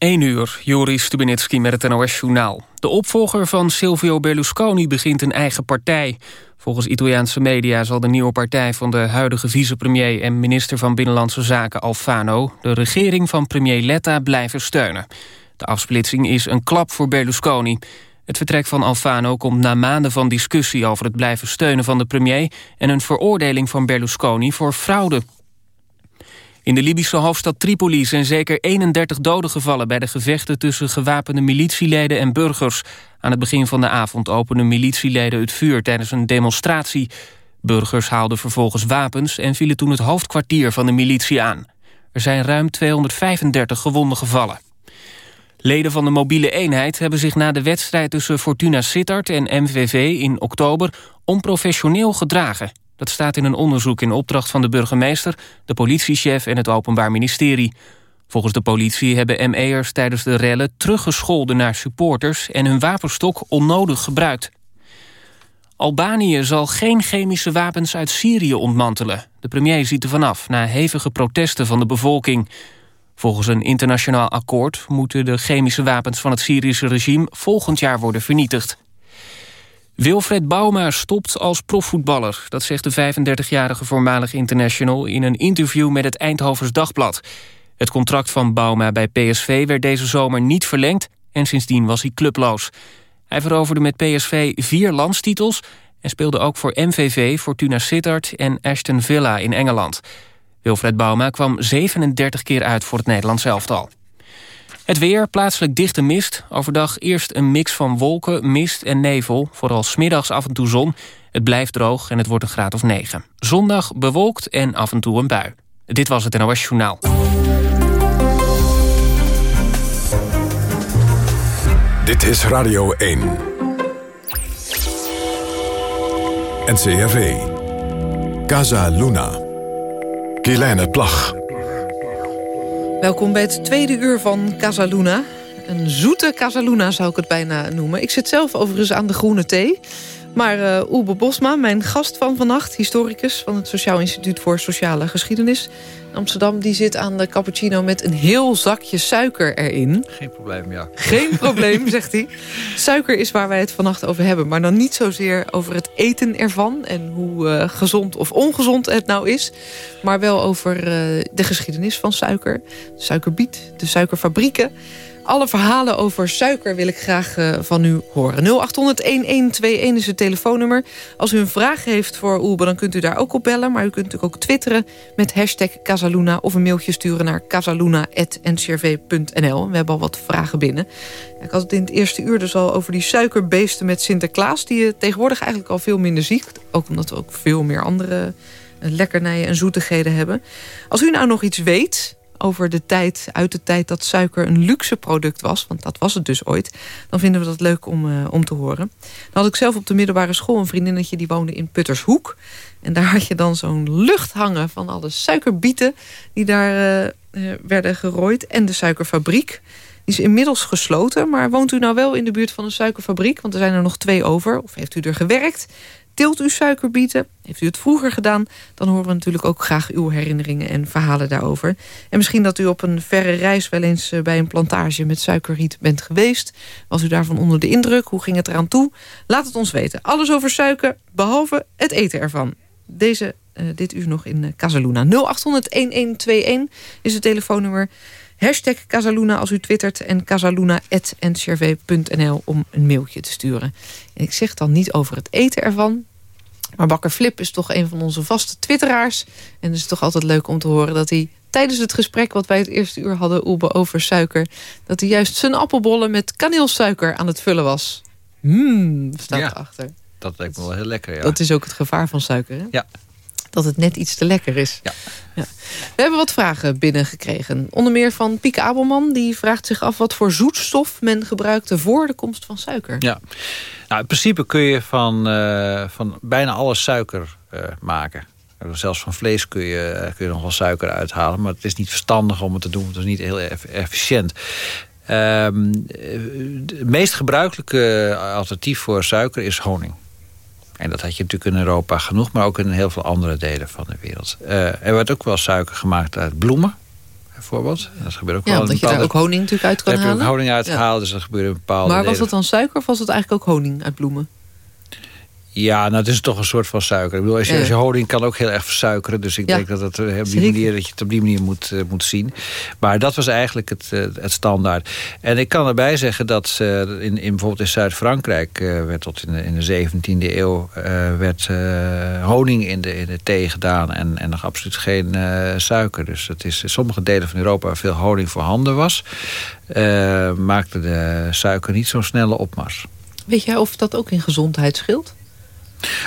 1 uur, Joris Stubenitski met het NOS-journaal. De opvolger van Silvio Berlusconi begint een eigen partij. Volgens Italiaanse media zal de nieuwe partij van de huidige vicepremier... en minister van Binnenlandse Zaken Alfano... de regering van premier Letta blijven steunen. De afsplitsing is een klap voor Berlusconi. Het vertrek van Alfano komt na maanden van discussie... over het blijven steunen van de premier... en een veroordeling van Berlusconi voor fraude. In de Libische hoofdstad Tripoli zijn zeker 31 doden gevallen... bij de gevechten tussen gewapende militieleden en burgers. Aan het begin van de avond openden militieleden het vuur tijdens een demonstratie. Burgers haalden vervolgens wapens en vielen toen het hoofdkwartier van de militie aan. Er zijn ruim 235 gewonden gevallen. Leden van de mobiele eenheid hebben zich na de wedstrijd tussen Fortuna Sittard en MVV in oktober onprofessioneel gedragen. Dat staat in een onderzoek in opdracht van de burgemeester, de politiechef en het Openbaar Ministerie. Volgens de politie hebben ME'ers tijdens de rellen teruggescholden naar supporters en hun wapenstok onnodig gebruikt. Albanië zal geen chemische wapens uit Syrië ontmantelen. De premier ziet er vanaf na hevige protesten van de bevolking. Volgens een internationaal akkoord moeten de chemische wapens van het Syrische regime volgend jaar worden vernietigd. Wilfred Bouma stopt als profvoetballer. Dat zegt de 35-jarige voormalig international... in een interview met het Eindhovens Dagblad. Het contract van Bouma bij PSV werd deze zomer niet verlengd... en sindsdien was hij clubloos. Hij veroverde met PSV vier landstitels... en speelde ook voor MVV, Fortuna Sittard en Aston Villa in Engeland. Wilfred Bouma kwam 37 keer uit voor het Nederlands elftal. Het weer, plaatselijk dichte mist. Overdag eerst een mix van wolken, mist en nevel. Vooral smiddags af en toe zon. Het blijft droog en het wordt een graad of 9. Zondag bewolkt en af en toe een bui. Dit was het NOS Journaal. Dit is Radio 1. NCRV. Casa Luna. Kielijne Plag. Welkom bij het tweede uur van Casaluna. Een zoete Casaluna zou ik het bijna noemen. Ik zit zelf overigens aan de groene thee. Maar uh, Oebe Bosma, mijn gast van vannacht, historicus... van het Sociaal Instituut voor Sociale Geschiedenis in Amsterdam... die zit aan de cappuccino met een heel zakje suiker erin. Geen probleem, ja. Geen probleem, zegt hij. Suiker is waar wij het vannacht over hebben. Maar dan niet zozeer over het eten ervan... en hoe uh, gezond of ongezond het nou is. Maar wel over uh, de geschiedenis van suiker. Suikerbiet, de suikerfabrieken alle verhalen over suiker wil ik graag uh, van u horen. 0800-1121 is het telefoonnummer. Als u een vraag heeft voor Oelbe, dan kunt u daar ook op bellen. Maar u kunt natuurlijk ook twitteren met hashtag Casaluna... of een mailtje sturen naar casaluna.ncrv.nl. We hebben al wat vragen binnen. Ik had het in het eerste uur dus al over die suikerbeesten met Sinterklaas... die je tegenwoordig eigenlijk al veel minder ziet. Ook omdat we ook veel meer andere eh, lekkernijen en zoetigheden hebben. Als u nou nog iets weet over de tijd, uit de tijd dat suiker een luxe product was... want dat was het dus ooit, dan vinden we dat leuk om, uh, om te horen. Dan had ik zelf op de middelbare school een vriendinnetje... die woonde in Puttershoek. En daar had je dan zo'n lucht hangen van alle suikerbieten... die daar uh, werden gerooid en de suikerfabriek... Die is inmiddels gesloten, maar woont u nou wel in de buurt van een suikerfabriek? Want er zijn er nog twee over. Of heeft u er gewerkt? Teelt u suikerbieten? Heeft u het vroeger gedaan? Dan horen we natuurlijk ook graag uw herinneringen en verhalen daarover. En misschien dat u op een verre reis wel eens eh, bij een plantage met suikerriet bent geweest. Was u daarvan onder de indruk? Hoe ging het eraan toe? Laat het ons weten. Alles over suiker, behalve het eten ervan. Deze, uh, dit uur nog in uh, Casaluna. 0800-1121 is het telefoonnummer. Hashtag Casaluna als u twittert en casaluna.ncrv.nl om een mailtje te sturen. En ik zeg dan niet over het eten ervan, maar Bakker Flip is toch een van onze vaste twitteraars. En het is toch altijd leuk om te horen dat hij tijdens het gesprek... wat wij het eerste uur hadden Oebe, over suiker... dat hij juist zijn appelbollen met kaneelsuiker aan het vullen was. Mmm, staat ja, erachter. Dat lijkt me wel heel lekker, ja. Dat is ook het gevaar van suiker, hè? Ja. Dat het net iets te lekker is. Ja. ja. We hebben wat vragen binnengekregen. Onder meer van Pieke Abelman. Die vraagt zich af wat voor zoetstof men gebruikte... voor de komst van suiker. Ja. Nou, in principe kun je van, uh, van bijna alles suiker uh, maken. Zelfs van vlees kun je, kun je nog wel suiker uithalen. Maar het is niet verstandig om het te doen. Het is niet heel efficiënt. Um, het meest gebruikelijke alternatief voor suiker is honing. En dat had je natuurlijk in Europa genoeg, maar ook in heel veel andere delen van de wereld. Uh, er wordt ook wel suiker gemaakt uit bloemen. bijvoorbeeld. Dat gebeurt ook ja, wel. omdat je daar ook honing natuurlijk uit kan halen. Daar heb je ook honing uitgehaald, dus dat gebeurt in bepaalde Maar was dat dan suiker of was het eigenlijk ook honing uit bloemen? Ja, nou, het is toch een soort van suiker. Ik bedoel, als je, als je honing kan ook heel erg versuikeren. Dus ik denk dat, het, op die manier, dat je het op die manier moet, uh, moet zien. Maar dat was eigenlijk het, uh, het standaard. En ik kan erbij zeggen dat uh, in, in, bijvoorbeeld in Zuid-Frankrijk... werd tot in de, in de 17e eeuw werd, honing in de, in de thee gedaan... en, en nog absoluut geen suiker. Dus het is in sommige delen van Europa waar veel honing voorhanden was... maakte de suiker niet zo'n snelle opmars. Weet jij of dat ook in gezondheid scheelt?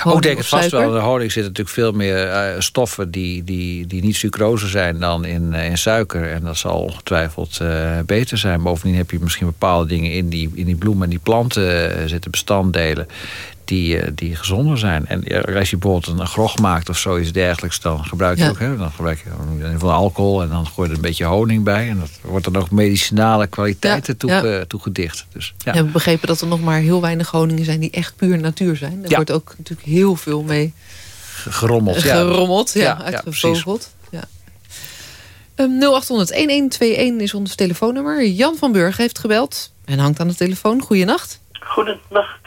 Ook denk het vast wel. In de honing zitten natuurlijk veel meer uh, stoffen die, die, die niet sucrose zijn dan in, uh, in suiker. En dat zal ongetwijfeld uh, beter zijn. Bovendien heb je misschien bepaalde dingen in die, in die bloemen en die planten zitten bestanddelen die, die gezonder zijn. En als je bijvoorbeeld een grog maakt of zoiets dergelijks... dan gebruik je ja. ook, hè, dan gebruik je in ieder geval alcohol... en dan gooi je er een beetje honing bij. En dat wordt dan ook medicinale kwaliteiten ja, toe, ja. toegedicht. Dus, ja. We hebben begrepen dat er nog maar heel weinig honingen zijn... die echt puur natuur zijn. Daar wordt ook natuurlijk heel veel mee... Gerommeld, ja. Gerommeld, ja, uitgevogeld. Ja, um, 0800-1121 is ons telefoonnummer. Jan van Burg heeft gebeld en hangt aan de telefoon. Goedenacht. Goedenacht.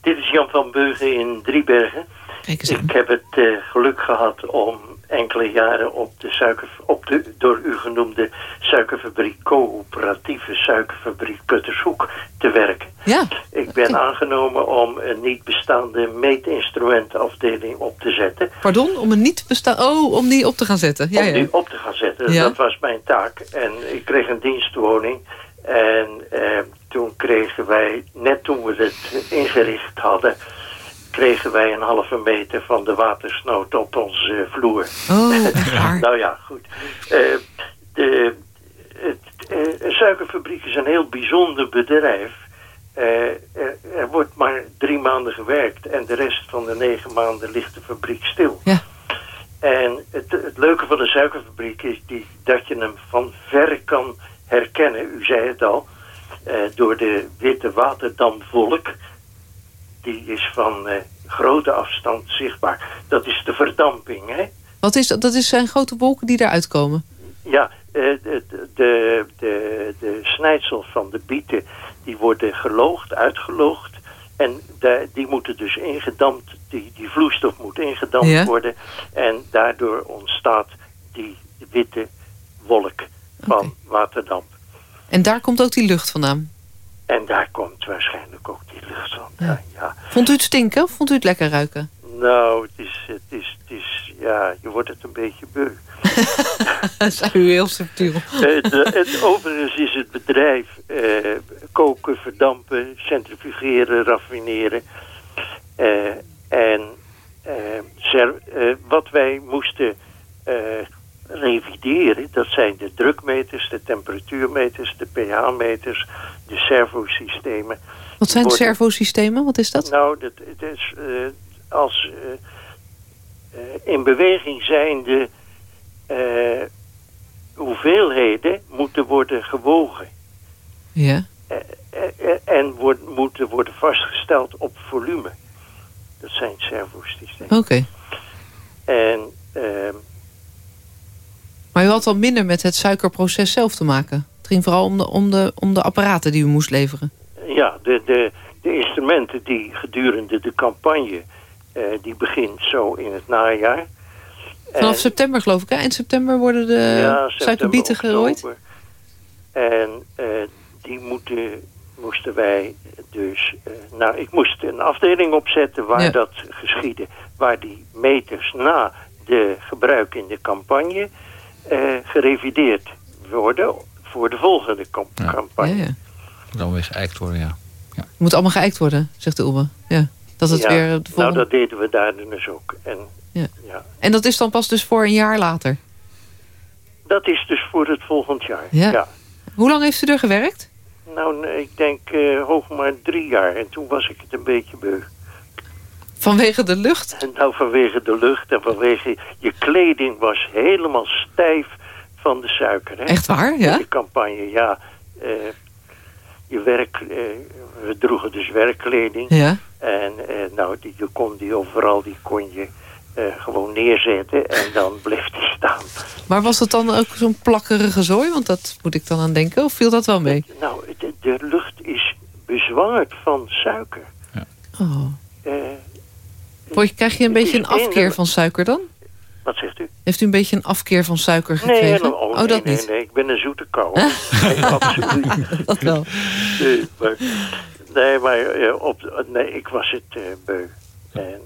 Dit is Jan van Beugen in Driebergen. Ik heb het uh, geluk gehad om enkele jaren op de, suiker, op de door u genoemde suikerfabriek, coöperatieve suikerfabriek Puttershoek te werken. Ja. Ik ben aangenomen om een niet bestaande meetinstrumentafdeling op te zetten. Pardon? Om een niet bestaande... Oh, om die op te gaan zetten. Ja, om ja. die op te gaan zetten. Ja. Dat was mijn taak. En ik kreeg een dienstwoning. En eh, toen kregen wij, net toen we het ingericht hadden... kregen wij een halve meter van de watersnood op onze vloer. Oh, echt waar? nou ja, goed. Uh, de, het, uh, een suikerfabriek is een heel bijzonder bedrijf. Uh, er, er, wordt maar drie maanden gewerkt... en de rest van de negen maanden ligt de fabriek stil. Ja. En het, het leuke van de suikerfabriek is die, dat je hem van ver kan herkennen. U zei het al, door de witte waterdamvolk. Die is van uh, grote afstand zichtbaar. Dat is de verdamping, hè? Wat is dat? Dat is zijn grote wolken die eruit komen? Ja, uh, de, de, de, de snijdsels van de bieten... die worden geloogd, uitgeloogd. En de, die moeten dus ingedampt... Die, die vloeistof moet ingedampt ja? worden. En daardoor ontstaat die witte wolk van okay. waterdamp. En daar komt ook die lucht vandaan? En daar komt waarschijnlijk ook die lucht van. Ja. Ja. Vond u het stinken of vond u het lekker ruiken? Nou, het is, het is, het is ja, je wordt het een beetje beu. Dat is u heel subtiel. het, het, overigens is het bedrijf uh, koken, verdampen, centrifugeren, raffineren. Uh, en uh, wat wij moesten revideren. Dat zijn de drukmeters, de temperatuurmeters, de pH-meters, de servosystemen. Wat zijn worden... servosystemen? Wat is dat? Nou, dat, het is uh, als uh, uh, in beweging zijnde hoeveelheden moeten worden gewogen. Ja. en wordt, moeten worden vastgesteld op volume. Dat zijn servosystemen. Oké. Okay. En... maar u had al minder met het suikerproces zelf te maken. Het ging vooral om de, om de, om de apparaten die u moest leveren. Ja, de, de, de instrumenten die gedurende de campagne... Uh, die begint zo in het najaar. Vanaf en, september geloof ik, hè? Eind september worden de ja, suikerbieten gerooid. En uh, die moeten, moesten wij dus... Uh, nou, ik moest een afdeling opzetten waar ja. dat geschiedde. Waar die meters na de gebruik in de campagne... Uh, gerevideerd worden voor de volgende ja. campagne. Ja, allemaal weer geëikt worden, ja. ja. Moet allemaal geëikt worden, zegt de Oebe. Ja. Dat het ja, weer de volgende... Nou, dat deden we daar dus ook. En, ja. ja. en dat is dan pas dus voor een jaar later? Dat is dus voor het volgend jaar, ja. ja. Hoe lang heeft u er gewerkt? Nou, ik denk uh, hoog maar drie jaar. En toen was ik het een beetje beu. Vanwege de lucht? En nou, vanwege de lucht en vanwege... Je kleding was helemaal stijf van de suiker. Hè? Echt waar, ja? In de campagne, ja. Uh, je werk... Uh, we droegen dus werkkleding. Ja. En nou, die, je kon die overal, die kon je gewoon neerzetten en dan bleef die staan. Maar was het dan ook zo'n plakkerige zooi? Want dat moet ik dan aan denken. Of viel dat wel mee? Nou, de, de lucht is bezwangerd van suiker. Ja. Oh. Uh, krijg je een beetje een afkeer van suiker dan? Wat zegt u? Heeft u een beetje een afkeer van suiker gekregen? Nee, oh, oh, dat nee, niet? Nee, ik ben een zoete kou. nee, absoluut. dat wel. Nee, maar, nee, maar op, nee, ik was het uh, beu.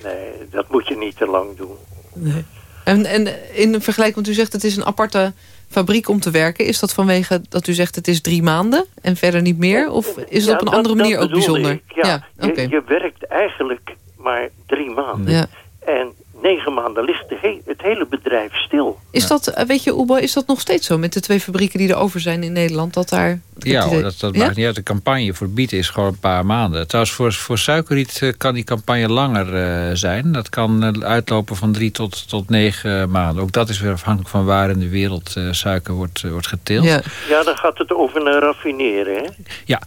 Nee, dat moet je niet te lang doen. Nee. En, en in vergelijking, want u zegt het is een aparte fabriek om te werken. Is dat vanwege dat u zegt het is drie maanden en verder niet meer? Of is het op een andere manier ook bijzonder? ja, ja je, je, werkt eigenlijk maar drie maanden. Ja. En negen maanden ligt het hele bedrijf stil. Is dat, eh, weet je, Oebo, is dat nog steeds zo met de twee fabrieken die er over zijn in Nederland? Dat daar, ja, dat, dat maakt niet uit. De campagne voor bieten is gewoon een paar maanden. Trouwens, voor, voor suikerriet eh, kan die campagne langer uh, zijn. Dat kan uitlopen van drie tot, tot negen maanden. Ook dat is weer afhankelijk van waar in de wereld suiker wordt, wordt geteeld. Ja. ja, dan gaat het over een raffineren, hè? Ja,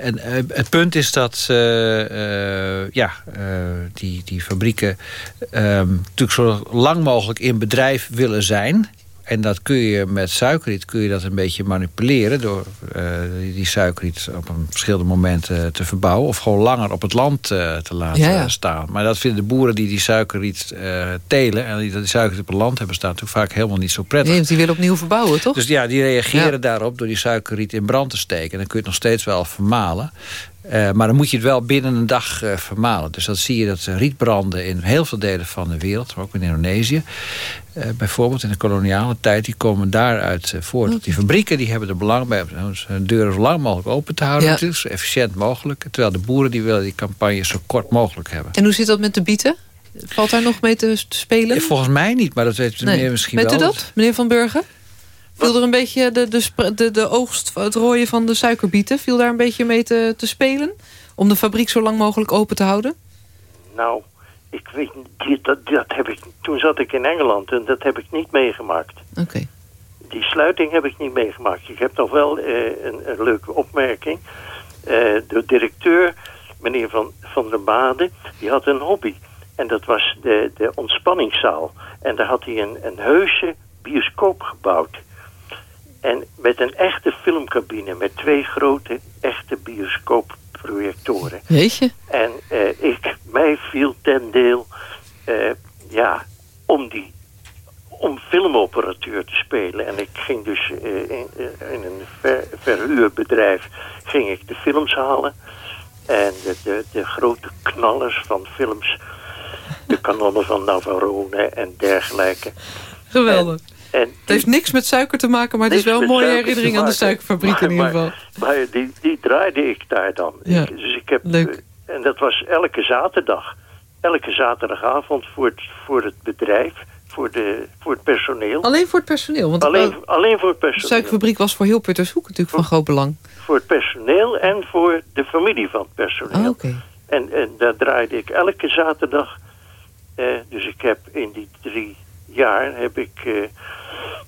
en uh, het punt is dat uh, uh, ja, die, die fabrieken ehm, natuurlijk zo lang mogelijk in bedrijf willen zijn. En dat kun je met suikerriet kun je dat een beetje manipuleren... door uh, die suikerriet op een verschillende momenten te verbouwen... of gewoon langer op het land uh, te laten staan. Maar dat vinden de boeren die die suikerriet uh, telen... en die, die suikerriet op het land hebben staan... natuurlijk vaak helemaal niet zo prettig. Nee, die willen opnieuw verbouwen, toch? Dus ja, die reageren daarop door die suikerriet in brand te steken. En dan kun je het nog steeds wel vermalen. Uh, maar dan moet je het wel binnen een dag uh, vermalen. Dus dat zie je dat rietbranden in heel veel delen van de wereld, maar ook in Indonesië. Uh, bijvoorbeeld in de koloniale tijd, die komen daaruit voort. Die fabrieken die hebben er belang bij om hun deuren zo lang mogelijk open te houden. Ja. zo efficiënt mogelijk. Terwijl de boeren die willen die campagne zo kort mogelijk hebben. En hoe zit dat met de bieten? Valt daar nog mee te, spelen? Volgens mij niet, maar dat weet nee. meneer misschien weet wel. Weet u dat, meneer Van Burger? Viel er een beetje de, de, de, de oogst, het rooien van de suikerbieten... viel daar een beetje mee te, te spelen? Om de fabriek zo lang mogelijk open te houden? Nou, ik weet dat, dat heb ik, toen zat ik in Engeland en dat heb ik niet meegemaakt. Oké. Die sluiting heb ik niet meegemaakt. Ik heb nog wel eh, een, een, leuke opmerking. Uh, de directeur, meneer Van, van der Bade, die had een hobby. En dat was de, de ontspanningszaal. En daar had hij een, een heuse bioscoop gebouwd. En met een echte filmcabine met twee grote echte bioscoopprojectoren. Weet je? En uh, ik, mij viel ten deel uh, ja, om die om filmoperateur te spelen. En ik ging dus uh, in, in, een ver, verhuurbedrijf ging ik de films halen. En de, de, de grote knallers van films. De kanonnen van Navarone en dergelijke. Geweldig. En het heeft niks met suiker te maken, maar het is wel een mooie herinnering aan de suikerfabriek in ieder geval. Maar, die, die draaide ik daar dan. Ja, dus ik heb, Leuk. En dat was elke zaterdag. Elke zaterdagavond voor het, voor het bedrijf, voor, de, voor het personeel. Alleen voor het personeel? Want alleen, alleen voor het personeel. De suikerfabriek was voor heel Puttershoek natuurlijk van groot belang. Voor het personeel en voor de familie van het personeel. Oké. En, en daar draaide ik elke zaterdag. Eh, dus ik heb in die drie jaar heb ik... Eh,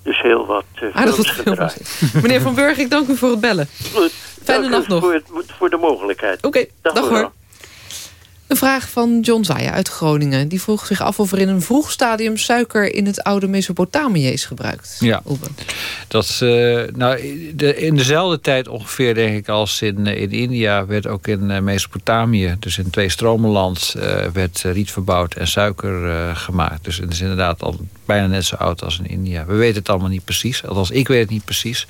dus heel wat uh, films gedraaid. Meneer Van Burg, ik dank u voor het bellen. Goed. Fijne nacht nog. Voor, voor de mogelijkheid. Oké, dag, dag hoor. Een vraag van John Zaya uit Groningen. Die vroeg zich af of er in een vroeg stadium suiker in het oude Mesopotamië is gebruikt. Ja, dat, uh, nou, de, in dezelfde tijd ongeveer denk ik als in, eh, in India... werd ook in uh, Mesopotamië, dus in twee stromenland... Uh, werd riet verbouwd en suiker gemaakt. Dus het is inderdaad al bijna net zo oud als in India. We weten het allemaal niet precies, althans ik weet het niet precies.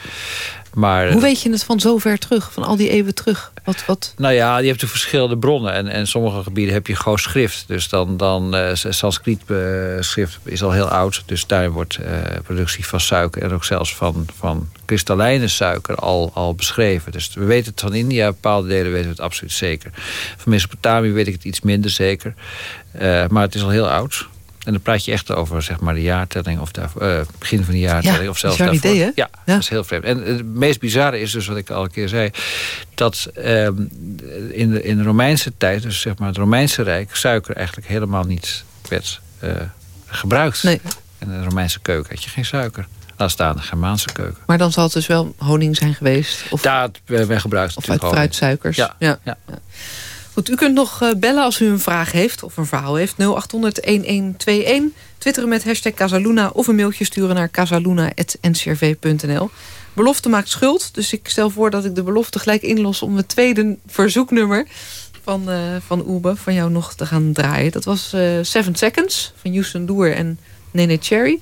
Maar, Hoe weet je het van zo ver terug, van al die eeuwen terug? Wat, wat? Nou ja, je hebt de verschillende bronnen. En in sommige gebieden heb je gewoon schrift. Dus dan, dan uh, Sanskriet uh, schrift is al heel oud. Dus daar wordt uh, productie van suiker en ook zelfs van, van kristallijne suiker al, al beschreven. Dus we weten het van India, bepaalde delen weten we het absoluut zeker. Van Mesopotamië weet ik het iets minder zeker. maar het is al heel oud. En dan praat je echt over zeg maar, de jaartelling of daar, uh, begin van de jaartelling. Ja, of zelfs daarvoor. Idee, hè? Ja, dat is heel vreemd. En het meest bizarre is dus wat ik al een keer zei. Dat uh, in, de, in de Romeinse tijd, dus zeg maar het Romeinse Rijk... suiker eigenlijk helemaal niet werd uh, gebruikt. Nee. In de Romeinse keuken had je geen suiker. Laat staan de Germaanse keuken. Maar dan zal het dus wel honing zijn geweest? Of, Daar werd gebruikt Of uit fruitsuikers. Ja. ja. ja. Goed, u kunt nog bellen als u een vraag heeft of een verhaal heeft. 0800-1121. Twitteren met hashtag Casaluna of een mailtje sturen naar casaluna.ncrv.nl. Belofte maakt schuld, dus ik stel voor dat ik de belofte gelijk inlos... om het tweede verzoeknummer van, uh, van Oebe van jou nog te gaan draaien. Dat was uh, Seven Seconds van Houston Doer en Nene Cherry.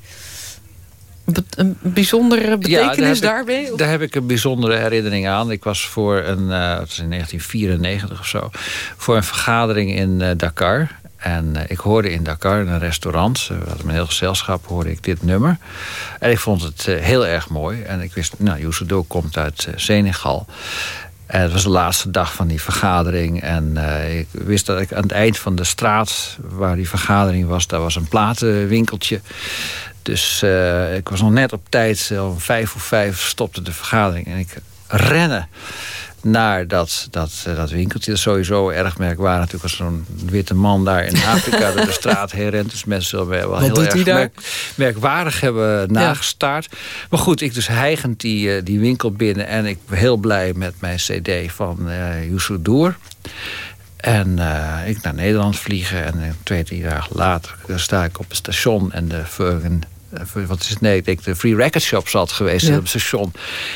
Een bijzondere betekenis ja, daar daarbij? Ik, daar heb ik een bijzondere herinnering aan. Ik was voor een, uh, was in 1994 of zo, voor een vergadering in Dakar. En ik hoorde in Dakar in een restaurant, we hadden een heel gezelschap, hoorde ik dit nummer. En ik vond het heel erg mooi. En ik wist, nou, Youssou komt uit Senegal. En het was de laatste dag van die vergadering. En uh, ik wist dat ik aan het eind van de straat waar die vergadering was... daar was een platenwinkeltje. Dus uh, ik was nog net op tijd. Om vijf voor vijf stopte de vergadering. En ik rennen naar dat, dat, eh, dat winkeltje. Dat is sowieso erg merkwaardig. Natuurlijk als zo'n witte man daar in Afrika door de straat heen rent. Dus mensen zullen wel heel erg merk, merkwaardig hebben nagestaard. Maar goed, ik dus heigend die, die winkel binnen. En ik ben heel blij met mijn cd van uh, Youssou Doer. En uh, ik naar Nederland vliegen. En twee, drie dagen later sta ik op het station. En de Fergen eh, wat is het? Nee, ik denk de Free Record Shop zat geweest op het station.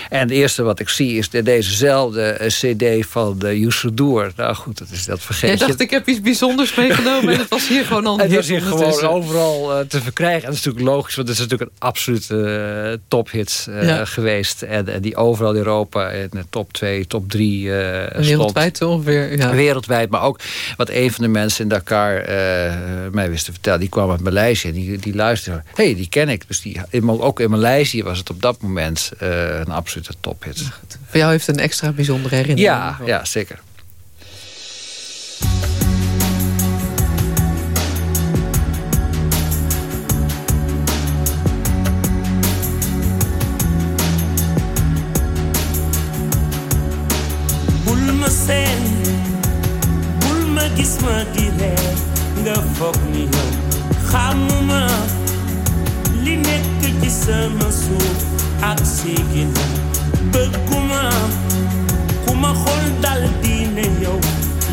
En het eerste wat ik zie is de, dezezelfde eh, cd van de Youssou Doer. Nou goed, dat is dat vergeet Jij dacht, ik heb iets bijzonders meegenomen en het was hier gewoon al Het was hier gewoon overal uh, te verkrijgen. En dat is natuurlijk logisch, want het is natuurlijk een absolute uh, tophit uh, ja. geweest. En, en, die overal in Europa in de top 2, top 3 Wereldwijd ongeveer, ja. Wereldwijd, maar ook wat een van de mensen in Dakar mij wist te vertellen. Die kwam uit Maleisië en die, die luisterde. hey, die ken ik. Dus die, ook in Maleisië was het op dat moment uh, een absolute tophit. Voor jou heeft het een extra bijzondere herinnering. Ja, ja zeker. gis ma di reer nga foog ni yow xamuma li nekk ci sama suuf ak sigina bëgguma ku ma xool dal diine yow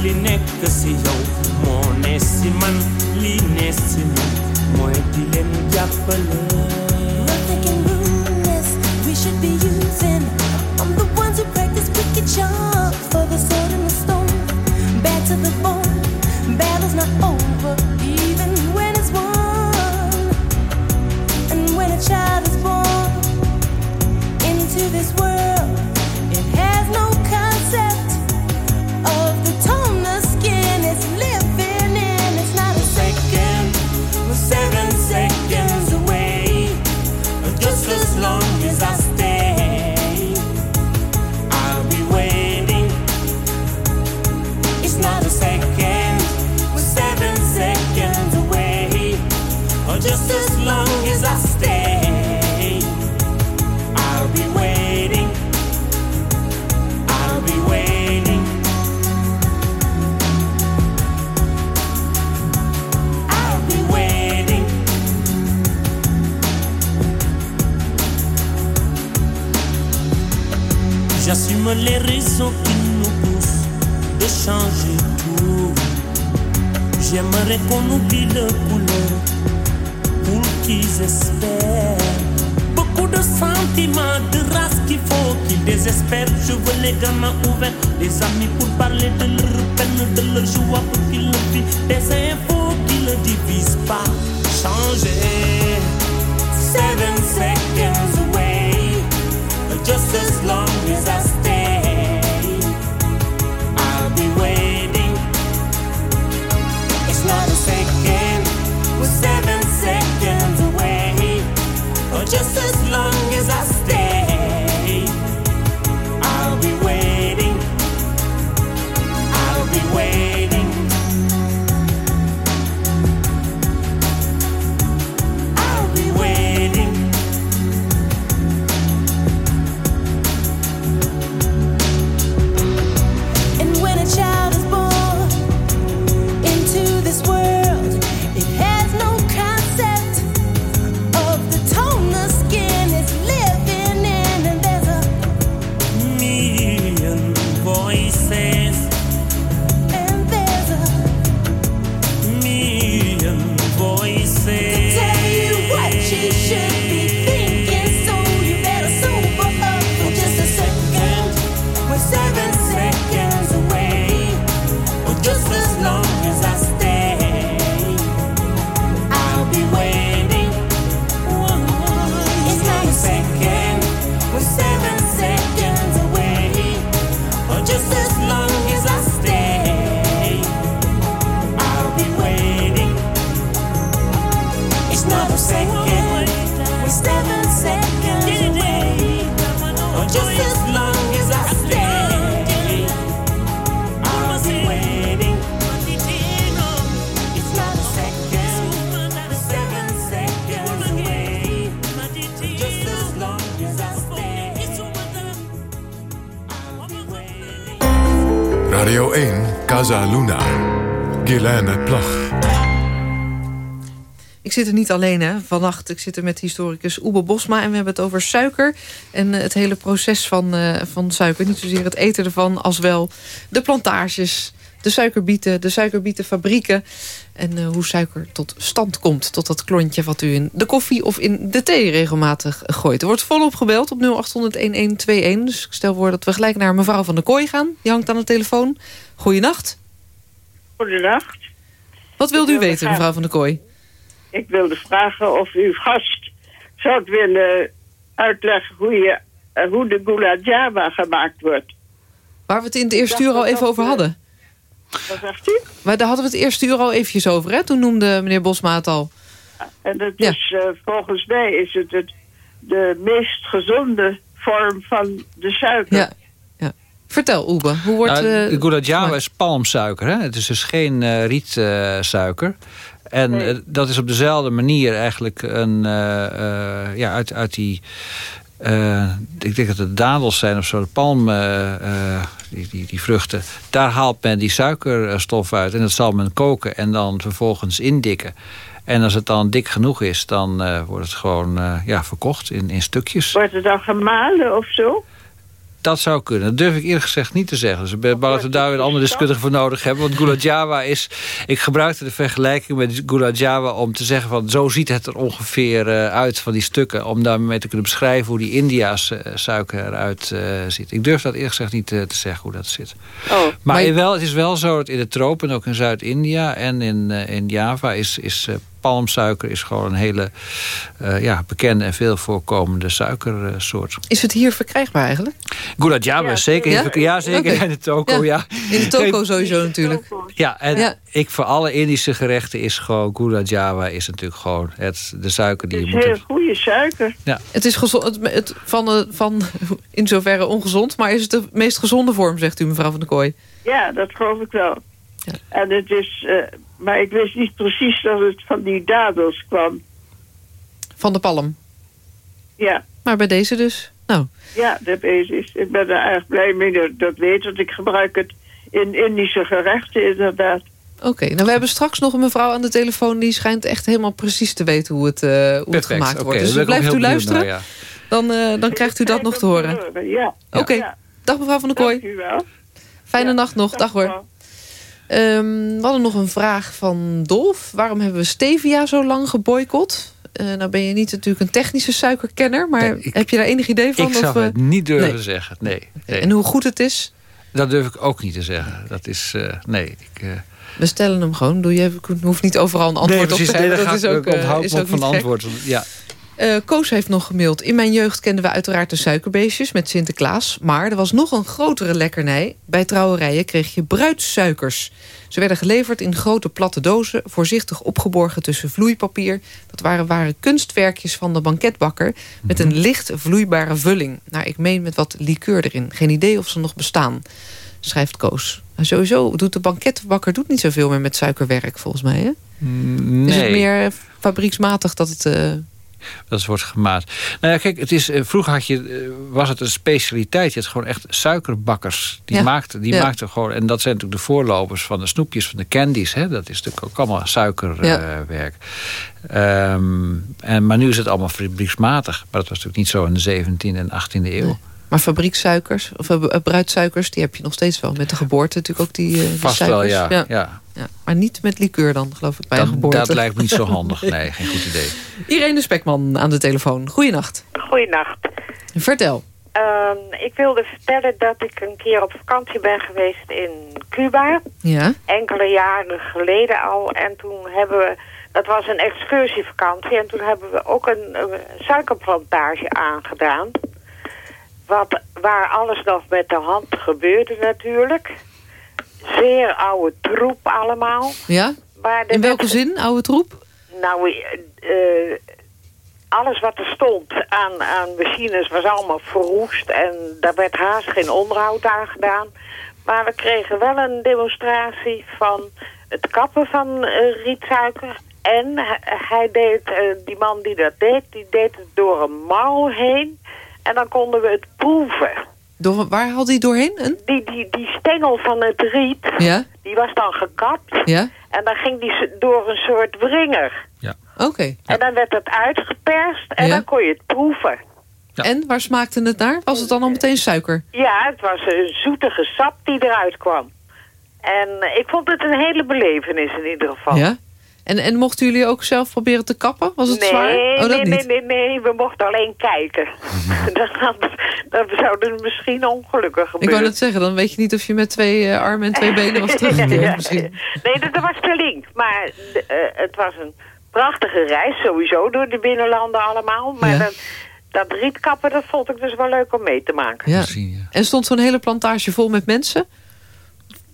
li nekk si yow moo ne si man li ne si man mooy di leen jàppale Le couleur pour qu'ils espèrent. Beaucoup de sentiments, de race qu'il faut qu'ils désespèrent. Je veux les gamins ouverts, des amis pour parler de leur peine, de leur joie pour qu'ils le vivent. Des infos qui ne divisent pas. Changer. Seven seconds away. Just as long as I stay, Radio 1, Casa Luna. Guilaine Plag. Ik zit er niet alleen, hè. Vannacht, ik zit er met historicus Oebe Bosma... en we hebben het over suiker en eh, het hele proces van, uh, van suiker. Niet zozeer het eten ervan, als wel de plantages... de suikerbieten, de suikerbietenfabrieken... en uh, hoe suiker tot stand komt. Tot dat klontje wat u in de koffie of in de thee regelmatig gooit. Er wordt volop gebeld op 0800-1121. Dus ik stel voor dat we gelijk naar mevrouw van der Kooi gaan. Die hangt aan de telefoon. Goeienacht. Goedenacht. Wat wilde u weten, mevrouw van der Kooi? Ik wilde vragen of uw gast zou willen uitleggen hoe, je, uh, hoe de gula java gemaakt wordt. Waar we het in het eerste uur al even over hadden. Wat zegt u? Maar daar hadden we het eerste uur al eventjes over, hè? Toen noemde meneer Bosma het al. En dat is, uh, volgens mij is het, het de meest gezonde vorm van de suiker. Ja. ja. Vertel, Oebe, hoe wordt... Nou, java is palmsuiker, hè? Het is dus geen uh, rietsuiker. En nee. dat is op dezelfde manier eigenlijk een, ja, uit, uit die... ik denk dat het dadels zijn of zo, de palm, die, die, die vruchten. Daar haalt men die suikerstof uit en dat zal men koken en dan vervolgens indikken. En als het dan dik genoeg is, dan wordt het gewoon ja, verkocht in, in stukjes. Wordt het dan gemalen of zo? Dat zou kunnen. Dat durf ik eerlijk gezegd niet te zeggen. Dus ik bang dat we daar weer een andere deskundige voor nodig hebben. Want Gula Java is... Ik gebruikte de vergelijking met Gula Java om te zeggen van... zo ziet het er ongeveer uh, uit van die stukken. Om daarmee te kunnen beschrijven hoe die India's uh, suiker eruit uh, ziet. Ik durf dat eerlijk gezegd niet te zeggen hoe dat zit. Oh, maar maar je... wel, het is wel zo dat in de tropen, ook in Zuid-India en in, in Java... is, is palmsuiker is gewoon een hele uh, ja, bekende en veel voorkomende suikersoort. Is het hier verkrijgbaar eigenlijk? Gula Java ja, zeker. Ja, ja zeker. Okay. In de toko, ja. In de toko sowieso natuurlijk. Ja, en ja. ik voor alle Indische gerechten is gewoon... Gula Java is natuurlijk gewoon het, de suiker die je moet... Het is heel goede suiker. Ja. Het is gezond, het, het, van, van in zoverre ongezond... maar is het de meest gezonde vorm, zegt u mevrouw van der Kooi? Ja, dat geloof ik wel. Ja. En het is... Uh, maar ik wist niet precies dat het van die dadels kwam. Van de palm? Ja. Maar bij deze dus? Nou. Ja, de deze is. Ik ben er erg blij mee dat dat weet. Want ik gebruik het in Indische gerechten inderdaad. Oké, okay, nou we hebben straks nog een mevrouw aan de telefoon... die schijnt echt helemaal precies te weten hoe het, uh, hoe het gemaakt okay, wordt. Dus blijft u luisteren, naar, ja. dan, uh, dan krijgt u dat nog te horen. Ja. Oké, okay. ja. dag mevrouw van der Kooi. Dank u wel. Fijne ja, nacht nog, dag, dag hoor. Um, we hadden nog een vraag van Dolf. Waarom hebben we stevia zo lang geboycott? Uh, nou ben je niet natuurlijk een technische suikerkenner... maar nee, ik, heb je daar enig idee van? Ik zou of, het niet durven nee. zeggen, nee, nee, En hoe goed het is? Dat durf ik ook niet te zeggen. Dat is, uh, nee... Ik, uh... We stellen hem gewoon. Doe je hoeft niet overal een antwoord op te hebben. dat is ook, is ook van antwoord. Ja. Uh, Koos heeft nog gemaild. In mijn jeugd kenden we uiteraard de suikerbeestjes met Sinterklaas. Maar er was nog een grotere lekkernij. Bij trouwerijen kreeg je bruidssuikers. Ze werden geleverd in grote platte dozen... voorzichtig opgeborgen tussen vloeipapier. Dat waren, waren kunstwerkjes van de banketbakker... met een licht vloeibare vulling. Nou, ik meen met wat liqueur erin. Geen idee of ze nog bestaan, schrijft Koos. En sowieso doet de banketbakker doet niet zoveel meer met suikerwerk, volgens mij. Hè? Nee. Is het meer fabrieksmatig dat het... Uh, dat wordt gemaakt. Nou ja, kijk, het is, vroeger had je, was het een specialiteit. Je had gewoon echt suikerbakkers. Die, ja. maakten, die ja. maakten gewoon... En dat zijn natuurlijk de voorlopers van de snoepjes, van de candies. Hè? Dat is natuurlijk ook allemaal suikerwerk. Ja. Um, en, maar nu is het allemaal fabrieksmatig. Maar dat was natuurlijk niet zo in de 17e en 18e eeuw. Nee. Maar fabrieksuikers, of uh, bruidsuikers, die heb je nog steeds wel. Met de geboorte natuurlijk ook die, uh, die Vast suikers. wel, ja. ja. ja. Maar niet met liqueur dan, geloof ik, bij dat, een geboorte. Dat lijkt me niet zo handig. Nee, geen goed idee. Irene Spekman aan de telefoon. Goeienacht. Goeienacht. Vertel. Um, ik wilde vertellen dat ik een keer op vakantie ben geweest in Cuba. Ja. Enkele jaren geleden al. En toen hebben we... Dat was een excursievakantie. En toen hebben we ook een, een suikerplantage aangedaan. Wat, waar alles nog met de hand gebeurde natuurlijk. Zeer oude troep allemaal. Ja? In welke zin, oude troep? Nou, uh, alles wat er stond aan, aan machines was allemaal verroest. En daar werd haast geen onderhoud aan gedaan. Maar we kregen wel een demonstratie van het kappen van uh, rietsuiker. En hij deed, uh, die man die dat deed, die deed het door een mouw heen. En dan konden we het proeven. Door, waar had hij doorheen? Een? Die, die, die stengel van het riet, Ja? die was dan gekapt. Ja? En dan ging die door een soort wringer. Oké. En dan werd het uitgeperst en Ja. dan kon je het proeven. En waar smaakte het naar? Was het dan al meteen suiker? Ja, het was een zoetige sap die eruit kwam. En ik vond het een hele belevenis in ieder geval. Ja? En, en mochten jullie ook zelf proberen te kappen? Was het nee, zwaar? Oh, dat nee, niet. nee, nee, nee, we mochten alleen kijken. dan, dan, dan zou het misschien ongelukkig Ik gebeuren. wou net zeggen, dan weet je niet of je met twee eh, armen en twee benen was teruggekeerd Ja, misschien. Nee, dat, dat was te link. Maar eh, het was een prachtige reis, sowieso door de binnenlanden allemaal. Maar Ja. dat, dat rietkappen, dat vond ik dus wel leuk om mee te maken. Ja. En stond zo'n hele plantage vol met mensen?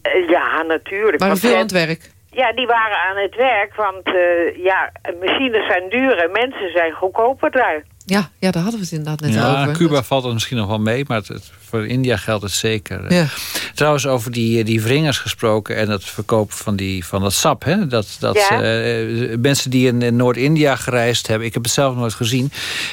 Eh, ja, natuurlijk. Want, veel aan het werk? Ja, die waren aan het werk, want eh, ja, machines zijn duur en mensen zijn goedkoper daar. Ja, ja, daar hadden we het inderdaad net Ja, over. Cuba valt er misschien nog wel mee, maar het, het- voor India geldt het zeker. Ja. Trouwens, over die, die wringers gesproken en het verkopen van, die, van dat sap. Hè? Dat, dat, Ja. eh, mensen die in, in Noord-India gereisd hebben, ik heb het zelf nooit gezien.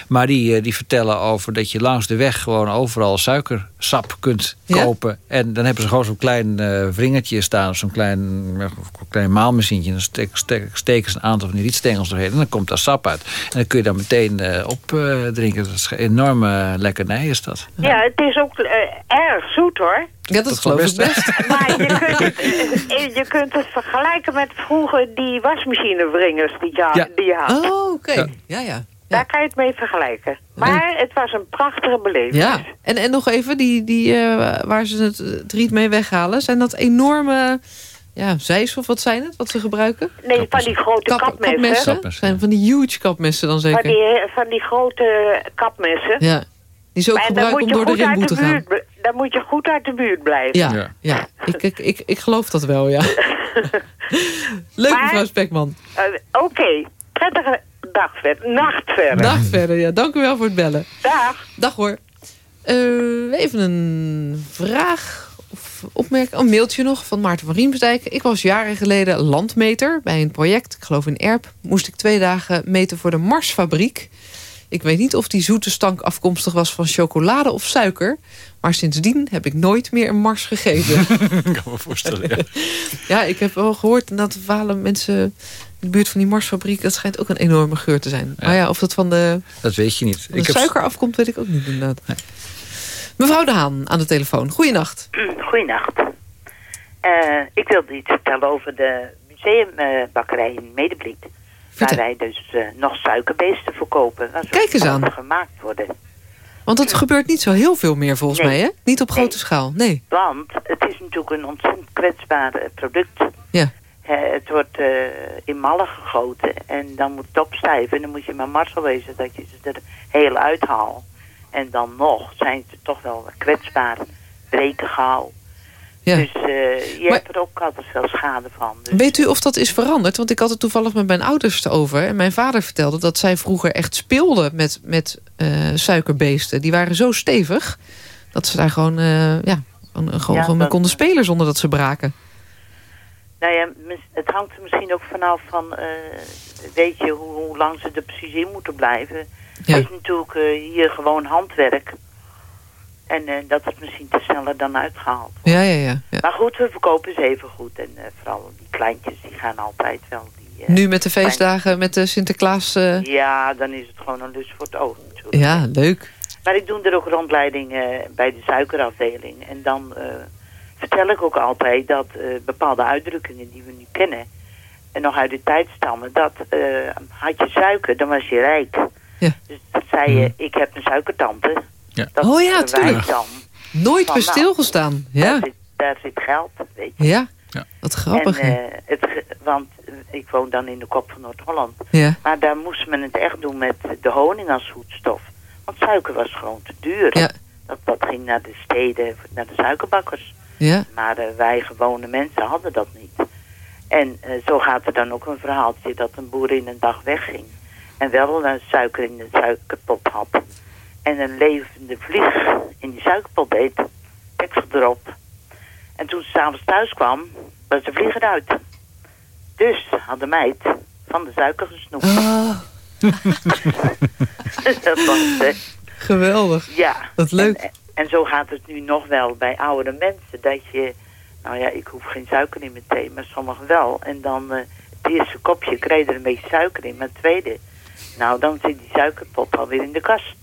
Maar die, eh, die vertellen over dat je langs de weg gewoon overal suikersap kunt Ja? kopen. En dan hebben ze gewoon zo'n klein eh wringertje staan, zo'n klein, eh, klein maalmachientje. En dan steken, steken, steken ze een aantal van die rietstengels doorheen en dan komt daar sap uit. En dan kun je daar meteen eh, op eh, drinken. Dat is een enorme lekkernij is dat. Ja, het is ook eh, erg zoet hoor. Ja, dat, Dat geloof ik best, best. Maar je kunt, het, eh, je kunt het vergelijken met vroeger die wasmachinewringers die je, Ja. die je had. Oh, oké. Ja. Ja, ja. Daar kan je het mee vergelijken. Maar het was een prachtige belevenis. Ja, en, en nog even, die, die, eh, waar ze het, het riet mee weghalen... zijn dat enorme ja, zeis of wat zijn het, wat ze gebruiken? Nee, van die grote Kap- kapmessen. kapmessen? Zijn van die huge kapmessen dan Van zeker? die, eh, van die grote kapmessen. Ja, die ze ook Maar moet om door de de te gaan. buurt, dan moet je goed uit de buurt blijven. Ja, ja. Ja. Ik, ik, ik, ik geloof dat wel, ja. Leuk, Maar- mevrouw Spekman. Eh, Oké, prettige dag verder. Nacht verder. Dag verder, ja. Dank u wel voor het bellen. Dag. Dag hoor. Eh, even een vraag of opmerking. Een mailtje nog van Maarten van Riemsdijk. Ik was jaren geleden landmeter bij een project. Ik geloof in Erp. Moest ik twee dagen meten voor de Marsfabriek. Ik weet niet of die zoete stank afkomstig was van chocolade of suiker. Maar sindsdien heb ik nooit meer een Mars gegeten. Ik kan me voorstellen. ja. ja, ik heb wel gehoord dat verhalen mensen in de buurt van die Marsfabriek... dat schijnt ook een enorme geur te zijn. Maar ja, of dat van de Dat weet je niet. van de suiker afkomt, weet ik ook niet inderdaad. Mevrouw De Haan aan de telefoon. Goeienacht. Goeienacht. Eh, ik wilde iets vertellen over de museumbakkerij in Medeblik. Vertel. Waar wij dus eh, nog suikerbeesten verkopen. Kijk eens aan. gemaakt worden. Want dat gebeurt niet zo heel veel meer volgens Nee. mij, hè? Niet op grote Nee. schaal, nee. Want het is natuurlijk een ontzettend kwetsbaar eh, product. Ja. Het wordt eh, in mallen gegoten en dan moet het opstijven. En dan moet je maar mazzel wezen dat je ze er heel uithaalt. En dan nog zijn ze toch wel kwetsbaar, breken gauw. Ja. Dus eh, je Maar- hebt er ook altijd veel schade van. Dus, Weet u of dat is veranderd? Want ik had het toevallig met mijn ouders over. En mijn vader vertelde dat zij vroeger echt speelden met, met eh, suikerbeesten. Die waren zo stevig dat ze daar gewoon, eh, ja, gewoon, gewoon, Ja, gewoon mee dat- konden spelen zonder dat ze braken. Nou ja, het hangt er misschien ook vanaf van, weet je, hoe, hoe lang ze er precies in moeten blijven. Ja. Het is natuurlijk hier gewoon handwerk. En eh, dat het misschien te sneller dan uitgehaald wordt. Ja, ja, ja. ja. Maar goed, we verkopen ze even goed. En eh, vooral die kleintjes, die gaan altijd wel. Die, eh, Nu met de feestdagen, met de Sinterklaas... Ja, dan is het gewoon een lust voor het oog natuurlijk. ja, leuk. Maar ik doe er ook rondleiding eh, bij de suikerafdeling. En dan eh, vertel ik ook altijd dat bepaalde uitdrukkingen die we nu kennen... en nog uit de tijd stammen, dat eh, had je suiker, dan was je rijk. Ja. Dus dat zei je, ik heb een suikertante. Ja. Dat Oh ja, tuurlijk. dan. Nooit bij nou. Daar, Ja, zit, daar zit geld, weet je. ja. Ja. Wat grappig, en, eh, het, want eh, ik woon dan in de kop van Noord-Holland. Ja, Maar daar moest men het echt doen met de honing als voedstof. Want suiker was gewoon te duur. Ja. Dat, dat ging naar de steden, naar de suikerbakkers. ja. Maar eh, wij gewone mensen hadden dat niet. En eh, zo gaat er dan ook een verhaaltje dat een boer in een dag wegging. En wel een suiker in de suikerpot had. En een levende vlieg in die suikerpot deed. Deksel erop. En toen ze s'avonds thuis kwam, was de vlieg eruit. Dus had de meid van de suiker gesnoept. Ah, dat was, geweldig. ja. Wat leuk. En, En zo gaat het nu nog wel bij oudere mensen. Dat je, nou ja, ik hoef geen suiker in mijn thee, maar sommigen wel. En dan eh, het eerste kopje je er een beetje suiker in. Maar het tweede, nou dan zit die suikerpop alweer in de kast.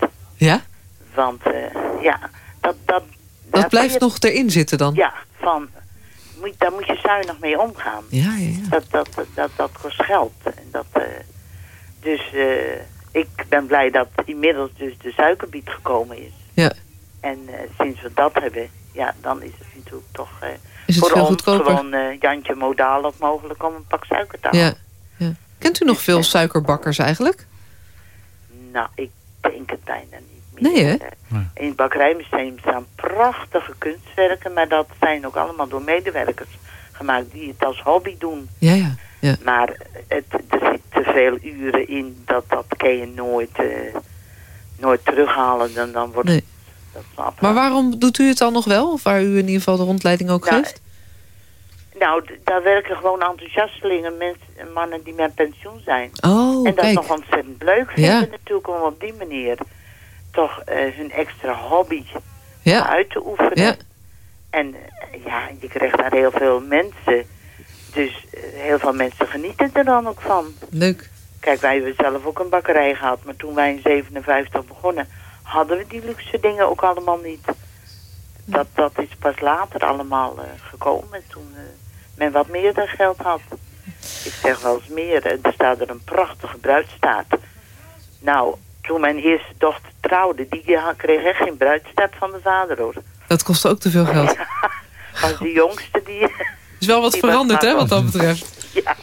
Ja? Want eh, ja, dat... Dat, Dat blijft je- nog erin zitten dan? Ja, van, moet, daar moet je zuinig mee omgaan. Ja, ja, ja. Dat, dat, dat, dat kost geld. En dat, eh, dus eh, ik ben blij dat inmiddels dus de suikerbiet gekomen is. Ja. En sinds we dat hebben, ja, dan is het natuurlijk toch Is het voor ons goedkoper? gewoon Jantje modaal of mogelijk om een pak suiker te halen. Ja, ja. Kent u nog veel suikerbakkers eigenlijk? Nou, ik denk het bijna niet. Nee, hè? In het bakkerijmuseum staan prachtige kunstwerken, maar dat zijn ook allemaal door medewerkers gemaakt die het als hobby doen. Ja, ja. ja. Maar het, er zit te veel uren in, dat, dat kan je nooit, eh, nooit terughalen. Dan, dan wordt Nee. het, dat snap. Maar waarom doet u het dan nog wel? Of waar u in ieder geval de rondleiding ook Nou, geeft? Nou, daar werken gewoon enthousiastelingen, mensen, mannen die met pensioen zijn. Oh, en dat kijk. nog ontzettend leuk vinden Ja. natuurlijk om op die manier toch eh, hun extra hobby Ja. uit te oefenen. Ja. En eh, ja, je krijgt daar heel veel mensen. Dus eh, heel veel mensen genieten er dan ook van. Leuk. Kijk, wij hebben zelf ook een bakkerij gehad. Maar toen wij in 57 begonnen, hadden we die luxe dingen ook allemaal niet. Dat, dat is pas later allemaal gekomen. Toen men wat meer dan geld had. Ik zeg wel eens meer. Er staat er een prachtige bruidstaart. Nou, toen mijn eerste dochter trouwde, die kreeg echt geen bruidstaart van de vader hoor. Dat kost ook te veel geld. Als de jongste die... is wel wat was veranderd, hè, wat dat betreft. Ja,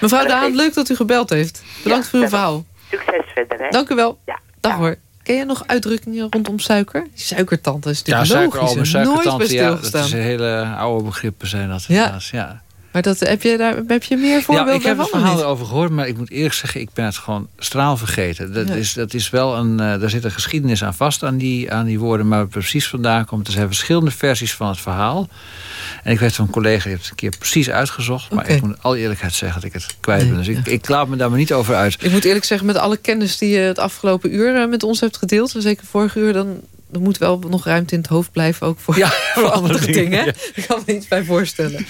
Mevrouw Daan, leuk dat u gebeld heeft. Bedankt Ja, voor uw verhaal. succes verder hè. Dank u wel. Ja. Dag hoor. Ken je nog uitdrukkingen rondom suiker? Suikertante is natuurlijk Ja, logisch. suikeroom en hè? Nooit bij suikertante, ja, dat is hele oude begrippen zijn dat. Ja. ja. Maar dat, heb, je daar, heb je meer voorbeelden Ja, ik heb het verhaal erover gehoord, maar ik moet eerlijk zeggen, ik ben het gewoon straal vergeten. Dat, Ja. is, dat is wel een, eh, daar zit een geschiedenis aan vast aan die, aan die woorden, maar precies vandaan komt. Er zijn verschillende versies van het verhaal. En ik weet van een collega, die heeft het een keer precies uitgezocht, maar ik moet alle eerlijkheid zeggen dat ik het kwijt Nee, ben. Dus ik, ja. ik laat me daar maar niet over uit. Ik moet eerlijk zeggen, met alle kennis die je het afgelopen uur eh, met ons hebt gedeeld... zeker vorige uur, dan er moet wel nog ruimte in het hoofd blijven... ook voor, Ja, voor andere dingen, dingen. ja. Ik kan me iets bij voorstellen.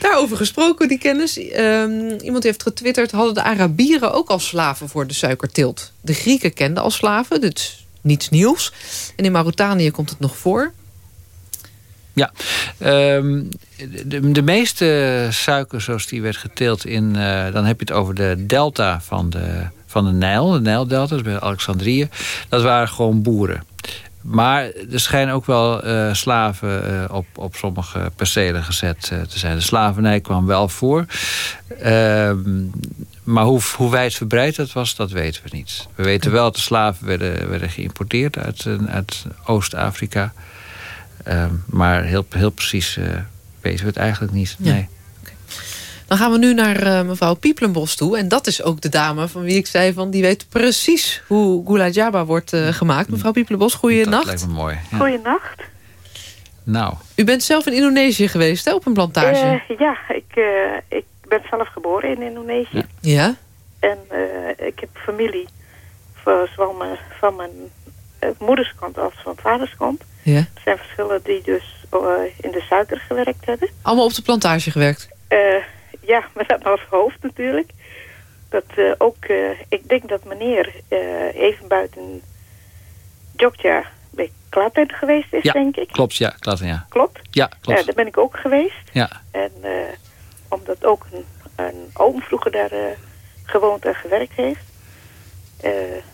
Daarover gesproken, die kennis. Ehm, iemand heeft getwitterd... hadden de Arabieren ook al slaven voor de suikerteelt. De Grieken kenden al slaven, is niets nieuws. En in Mauritanië komt het nog voor. Ja, ehm, de, de meeste suiker zoals die werd geteeld in... eh, dan heb je het over de delta van de, van de Nijl. De Nijldelta, dus bij Alexandrië. Dat waren gewoon boeren. Maar er schijnen ook wel eh, slaven eh, op, op sommige percelen gezet eh, te zijn. De slavernij kwam wel voor. Ehm, maar hoe, hoe wijdverbreid dat was, dat weten we niet. We weten wel dat de slaven werden, werden geïmporteerd uit, uit Oost-Afrika. Ehm, maar heel, heel precies weten we het eigenlijk niet. Ja. Dan gaan we nu naar eh, mevrouw Pieplenbos toe. En dat is ook de dame van wie ik zei... van die weet precies hoe Gula Jaba wordt eh, gemaakt. Mevrouw Pieplenbos, Dat goeienacht. lijkt me mooi. Ja. Goeienacht. Nou, U bent zelf in Indonesië geweest, hè, op een plantage? Eh, ja, ik, eh, ik ben zelf geboren in Indonesië. ja? En eh, ik heb familie, zowel mijn, van mijn moederskant als van vaderskant. Ja. Er zijn verschillen die dus eh, in de suiker gewerkt hebben. Allemaal op de plantage gewerkt? Ja, met dat als hoofd natuurlijk. Dat eh, ook, eh, ik denk dat meneer eh, even buiten Jogja bij Klaten geweest is, Ja. denk ik. klopt, ja. Klopt, ja. Klopt. Ja, klopt. Daar ben ik ook geweest. Ja. En eh, omdat ook een, een oom vroeger daar eh, gewoond en gewerkt heeft. Eh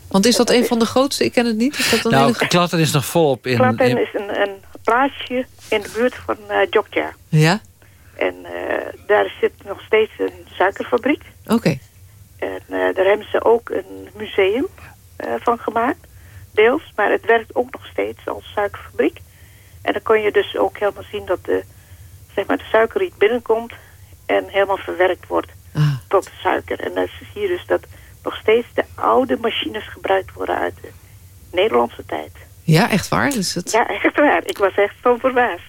Want is dat een van de grootste? Ik ken het niet. Is dat een Nou, hele... Klatten is nog volop in... Klaten in- is een, een plaatsje in de buurt van eh Jogja. Ja? En eh, daar zit nog steeds een suikerfabriek. Oké. En eh, daar hebben ze ook een museum eh, van gemaakt. Deels. Maar het werkt ook nog steeds als suikerfabriek. En dan kon je dus ook helemaal zien dat de, zeg maar, de suikerriet binnenkomt. En helemaal verwerkt wordt Ah. tot suiker. En dan zie je dus dat nog steeds de oude machines gebruikt worden uit de Nederlandse tijd. Ja, echt waar? Dus het... Ja, echt waar. Ik was echt zo verbaasd.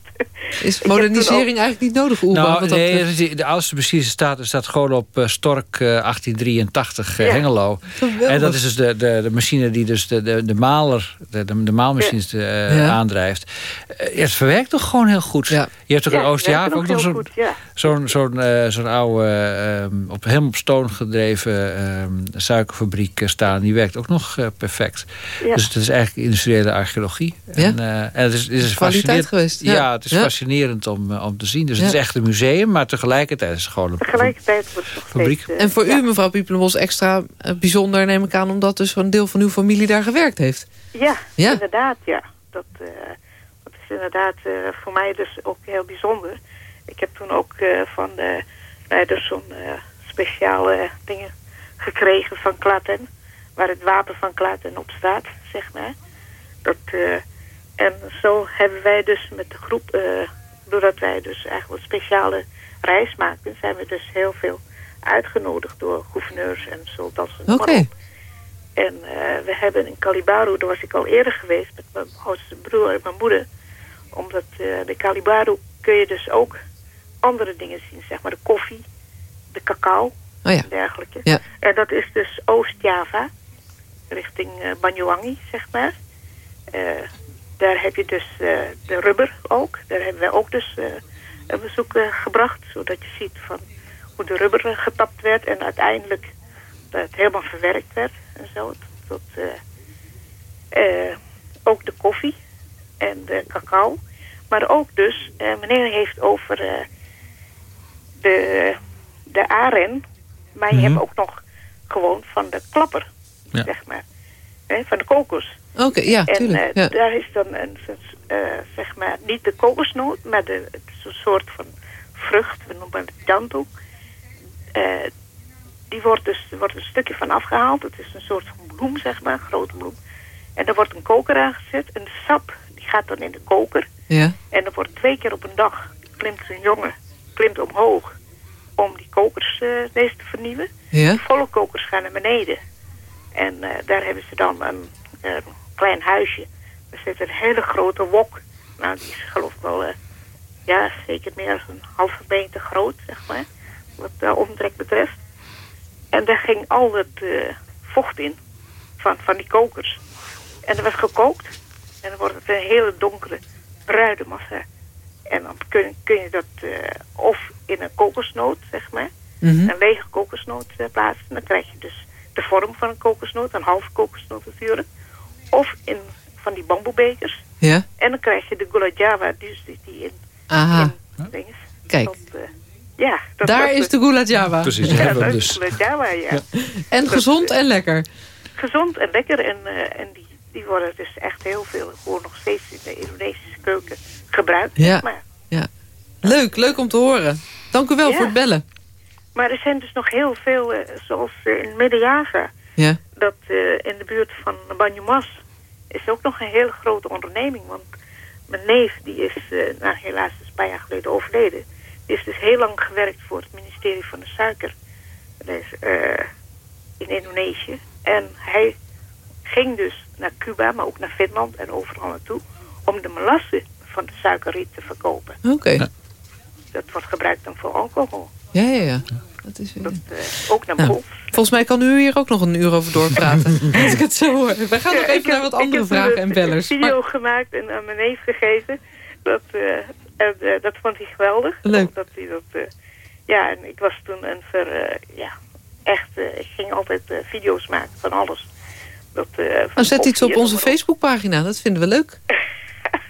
Is modernisering eigenlijk niet nodig, Oelba? Nou, dat nee, de, de oudste machine staat, staat gewoon op eh, Stork eh, 1883 eh, Ja. Hengelo. Geweldig. En dat is dus de, de, de machine die dus de, de, de maler, de, de, de maalmachines eh, Ja. aandrijft. Eh, het verwerkt toch gewoon heel goed. Ja. Je hebt toch Ja, in werkt ook nog zo'n zo'n zo'n eh, zo'n oude, eh, op, helemaal op stoom gedreven eh, suikerfabriek eh, staan. Die werkt ook nog eh, perfect. Ja. Dus het is eigenlijk industriële archeologie. Ja. En, eh, en het is, het is Kwaliteit fascinerend. geweest, Ja, ja. het is Ja. fascinerend om, eh, om te zien. Dus Ja. het is echt een museum, maar tegelijkertijd is het gewoon een Tegelijkertijd wordt het nog Fabriek. steeds... eh, En voor ja. u, mevrouw Piepelenbos, extra eh, bijzonder neem ik aan... omdat dus een deel van uw familie daar gewerkt heeft. Ja, Ja. inderdaad, ja. Dat, eh, dat is inderdaad eh, voor mij dus ook heel bijzonder. Ik heb toen ook eh, van de leiders zo'n eh, speciale dingen gekregen van Klaten. Waar het wapen van Klaten op staat, zeg maar. Dat, eh, en zo hebben wij dus met de groep, eh, doordat wij dus eigenlijk een speciale reis maakten, zijn we dus heel veel uitgenodigd door gouverneurs en zo. Dat soort Oké. En eh, we hebben in Calibaru, daar was ik al eerder geweest met mijn oudste broer en mijn moeder. Omdat eh bij Calibaru kun je dus ook andere dingen zien, zeg maar de koffie, de cacao Oh ja. en dergelijke. Ja. En dat is dus Oost-Java, richting eh Banyuwangi, zeg maar. Eh, daar heb je dus eh, de rubber ook. Daar hebben wij ook dus eh, een bezoek eh, gebracht, zodat je ziet van hoe de rubber getapt werd en uiteindelijk dat het helemaal verwerkt werd en zo. Tot, ook de koffie en de cacao. Maar ook dus, meneer heeft over de, de aren, maar je Mhm. hebt ook nog gewoon van de klapper, Ja. zeg maar. Van de kokos. Oké, ja, En tuurlijk. eh, ja. daar is dan een, eh, zeg maar, niet de kokosnoot, maar de, het is een soort van vrucht, we noemen het danto. Eh, die wordt dus, wordt een stukje van afgehaald. Het is een soort van bloem, zeg maar, een grote bloem. En er wordt een koker aangezet en de sap die gaat dan in de koker. Ja. En er wordt twee keer op een dag klimt een jongen klimt omhoog om die kokers deze te vernieuwen. Ja. De volle kokers gaan naar beneden. En daar hebben ze dan een, eh, klein huisje. Er zit een hele grote wok. Nou, die is geloof ik wel, eh, ja, zeker meer dan een halve meter groot, zeg maar. Wat de omtrek betreft. En daar ging al het eh, vocht in van, van die kokers. En er was gekookt. En dan wordt het een hele donkere, bruine massa. En dan kun, kun je dat eh, of in een kokosnoot, zeg maar, Mhm. een lege kokosnoot plaatsen. Dan krijg je dus de vorm van een kokosnoot, een halve kokosnoot natuurlijk. Of in van die bamboebekers. Ja. En dan krijg je de gula java, dus die, die in, Aha. in. Kijk. Dat, eh, ja, dat Daar is de Gula Java. Precies, die Ja, hebben we dat dus. is gula java, ja. En gezond en lekker. Gezond en lekker. En, eh, en die, die worden dus echt heel veel, gewoon nog steeds in de Indonesische keuken gebruikt. Ja. Maar, Ja. Leuk, leuk om te horen. Dank u wel Ja. voor het bellen. maar er zijn dus nog heel veel, eh, zoals eh, in Midden-Java. Ja. Dat eh, in de buurt van Banyumas is ook nog een hele grote onderneming. Want mijn neef, die is eh, nou, helaas is een paar jaar geleden overleden. Die heeft dus heel lang gewerkt voor het ministerie van de Suiker dus, eh, in Indonesië. En hij ging dus naar Cuba, maar ook naar Finland en overal naartoe... om de melasse van de suikerriet te verkopen. Oké. Dat wordt gebruikt dan voor alcohol. Ja, ja, ja. Dat is, Dat, eh, ook naar Nou, volgens mij kan u hier ook nog een uur over doorpraten. Als ik het zo hoor. We gaan nog Ja, ik even naar heb- wat andere ik heb vragen en bellers. een video gemaakt en aan mijn neef gegeven. Dat, eh, en, eh, dat vond hij geweldig. Leuk. Omdat hij dat, eh, ja, en ik was toen een ver, eh, ja, echt, eh, ik ging altijd video's maken van alles. Dat, eh, van Nou, zet iets op onze Facebookpagina. Dat vinden we leuk.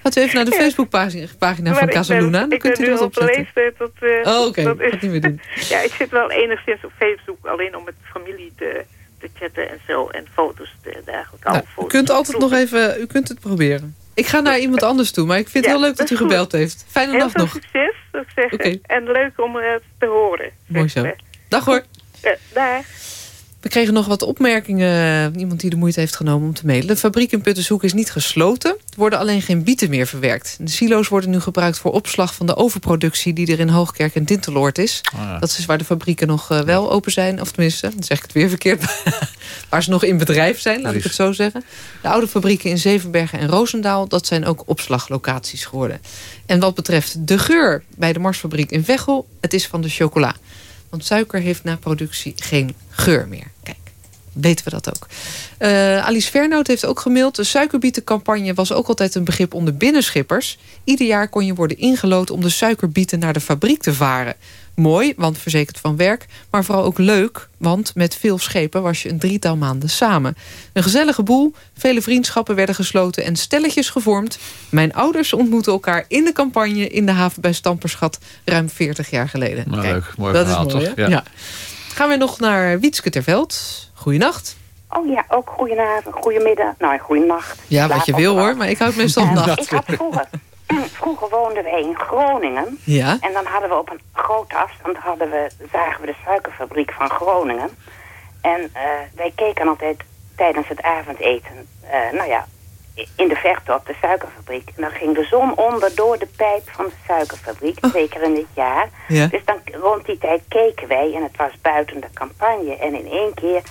Gaat u even naar de Ja. Facebookpagina pagina van ik Casaluna. Dan ik kunt ben u dat op opzetten. leeftijd dat... eh, Oh, oké. dat is- niet meer doen. Ja, ik zit wel enigszins op Facebook, alleen om met familie te, te chatten en zo. En foto's te, dergelijke. Nou, u kunt altijd nog even... U kunt het proberen. Ik ga naar iemand anders toe. Maar ik vind het Ja, heel leuk dat dat u goed. gebeld heeft. Fijne Heel dag veel nog. succes, zou ik zeggen. En leuk om het te horen. Mooi zo. Dag hoor. Eh, daar. We kregen nog wat opmerkingen. Iemand die de moeite heeft genomen om te mailen. De fabriek in Puttershoek is niet gesloten. Er worden alleen geen bieten meer verwerkt. De silo's worden nu gebruikt voor opslag van de overproductie... die er in Hoogkerk en Dinteloord is. Ah. Dat is waar de fabrieken nog eh, wel open zijn. Of tenminste, dan zeg ik het weer verkeerd. waar ze nog in bedrijf zijn, laat ik het zo zeggen. De oude fabrieken in Zevenbergen en Roosendaal... dat zijn ook opslaglocaties geworden. En wat betreft de geur bij de Marsfabriek in Veghel... het is van de chocola. Want suiker heeft na productie geen geur meer. Weten we dat ook. Eh, Alice Vernoot heeft ook gemaild. De suikerbietencampagne was ook altijd een begrip onder binnenschippers. Ieder jaar kon je worden ingelood om de suikerbieten naar de fabriek te varen. Mooi, want verzekerd van werk. Maar vooral ook leuk, want met veel schepen was je een drietal maanden samen. Een gezellige boel, vele vriendschappen werden gesloten en stelletjes gevormd. Mijn ouders ontmoetten elkaar in de campagne in de haven bij Stamperschat ruim 40 jaar geleden. Nou, Kijk, leuk. Mooi dat verhaal, is mooi, toch? Ja. Gaan we nog naar Wietske Terveld. Goeienacht. Oh ja, ook goedenavond, goedemiddag, nou goedenacht. Ja, wat je wil hoor, maar ik houd meestal nacht. Ik had vroeger, vroeger woonden wij in Groningen. Ja. En dan hadden we op een grote afstand hadden we, zagen we de suikerfabriek van Groningen. En eh, wij keken altijd tijdens het avondeten, eh, nou ja, in de verte op de suikerfabriek. En dan ging de zon onder door de pijp van de suikerfabriek, twee keer in het jaar. Ja. Dus dan rond die tijd keken wij en het was buiten de campagne. En in één keer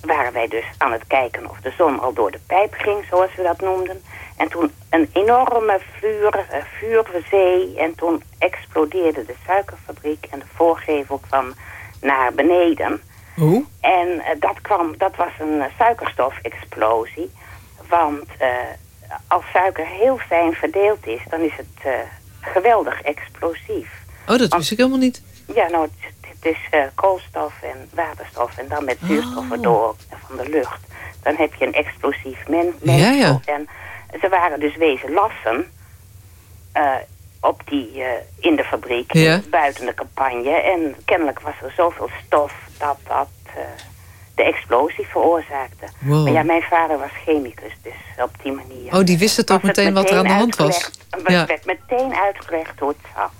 waren wij dus aan het kijken of de zon al door de pijp ging, zoals we dat noemden. En toen een enorme vuur, eh, vuurzee en toen explodeerde de suikerfabriek en de voorgevel kwam naar beneden. Hoe? En eh, dat, kwam, dat was een uh, suikerstofexplosie. Want eh, als suiker heel fijn verdeeld is, dan is het eh, geweldig explosief. Oh, dat wist ik helemaal niet. Ja, nou, het, het is eh, koolstof en waterstof en dan met zuurstof Oh. erdoor van de lucht. Dan heb je een explosief men Ja, mengsel. ja. En ze waren dus wezen lassen op die, eh, in de fabriek, Ja. buiten de campagne. En kennelijk was er zoveel stof dat dat de explosie veroorzaakte. Wow. Maar ja, mijn vader was chemicus, dus op die manier. Oh, die wist het ook meteen wat er aan de hand was. Het Ja. werd meteen uitgelegd hoe het zat.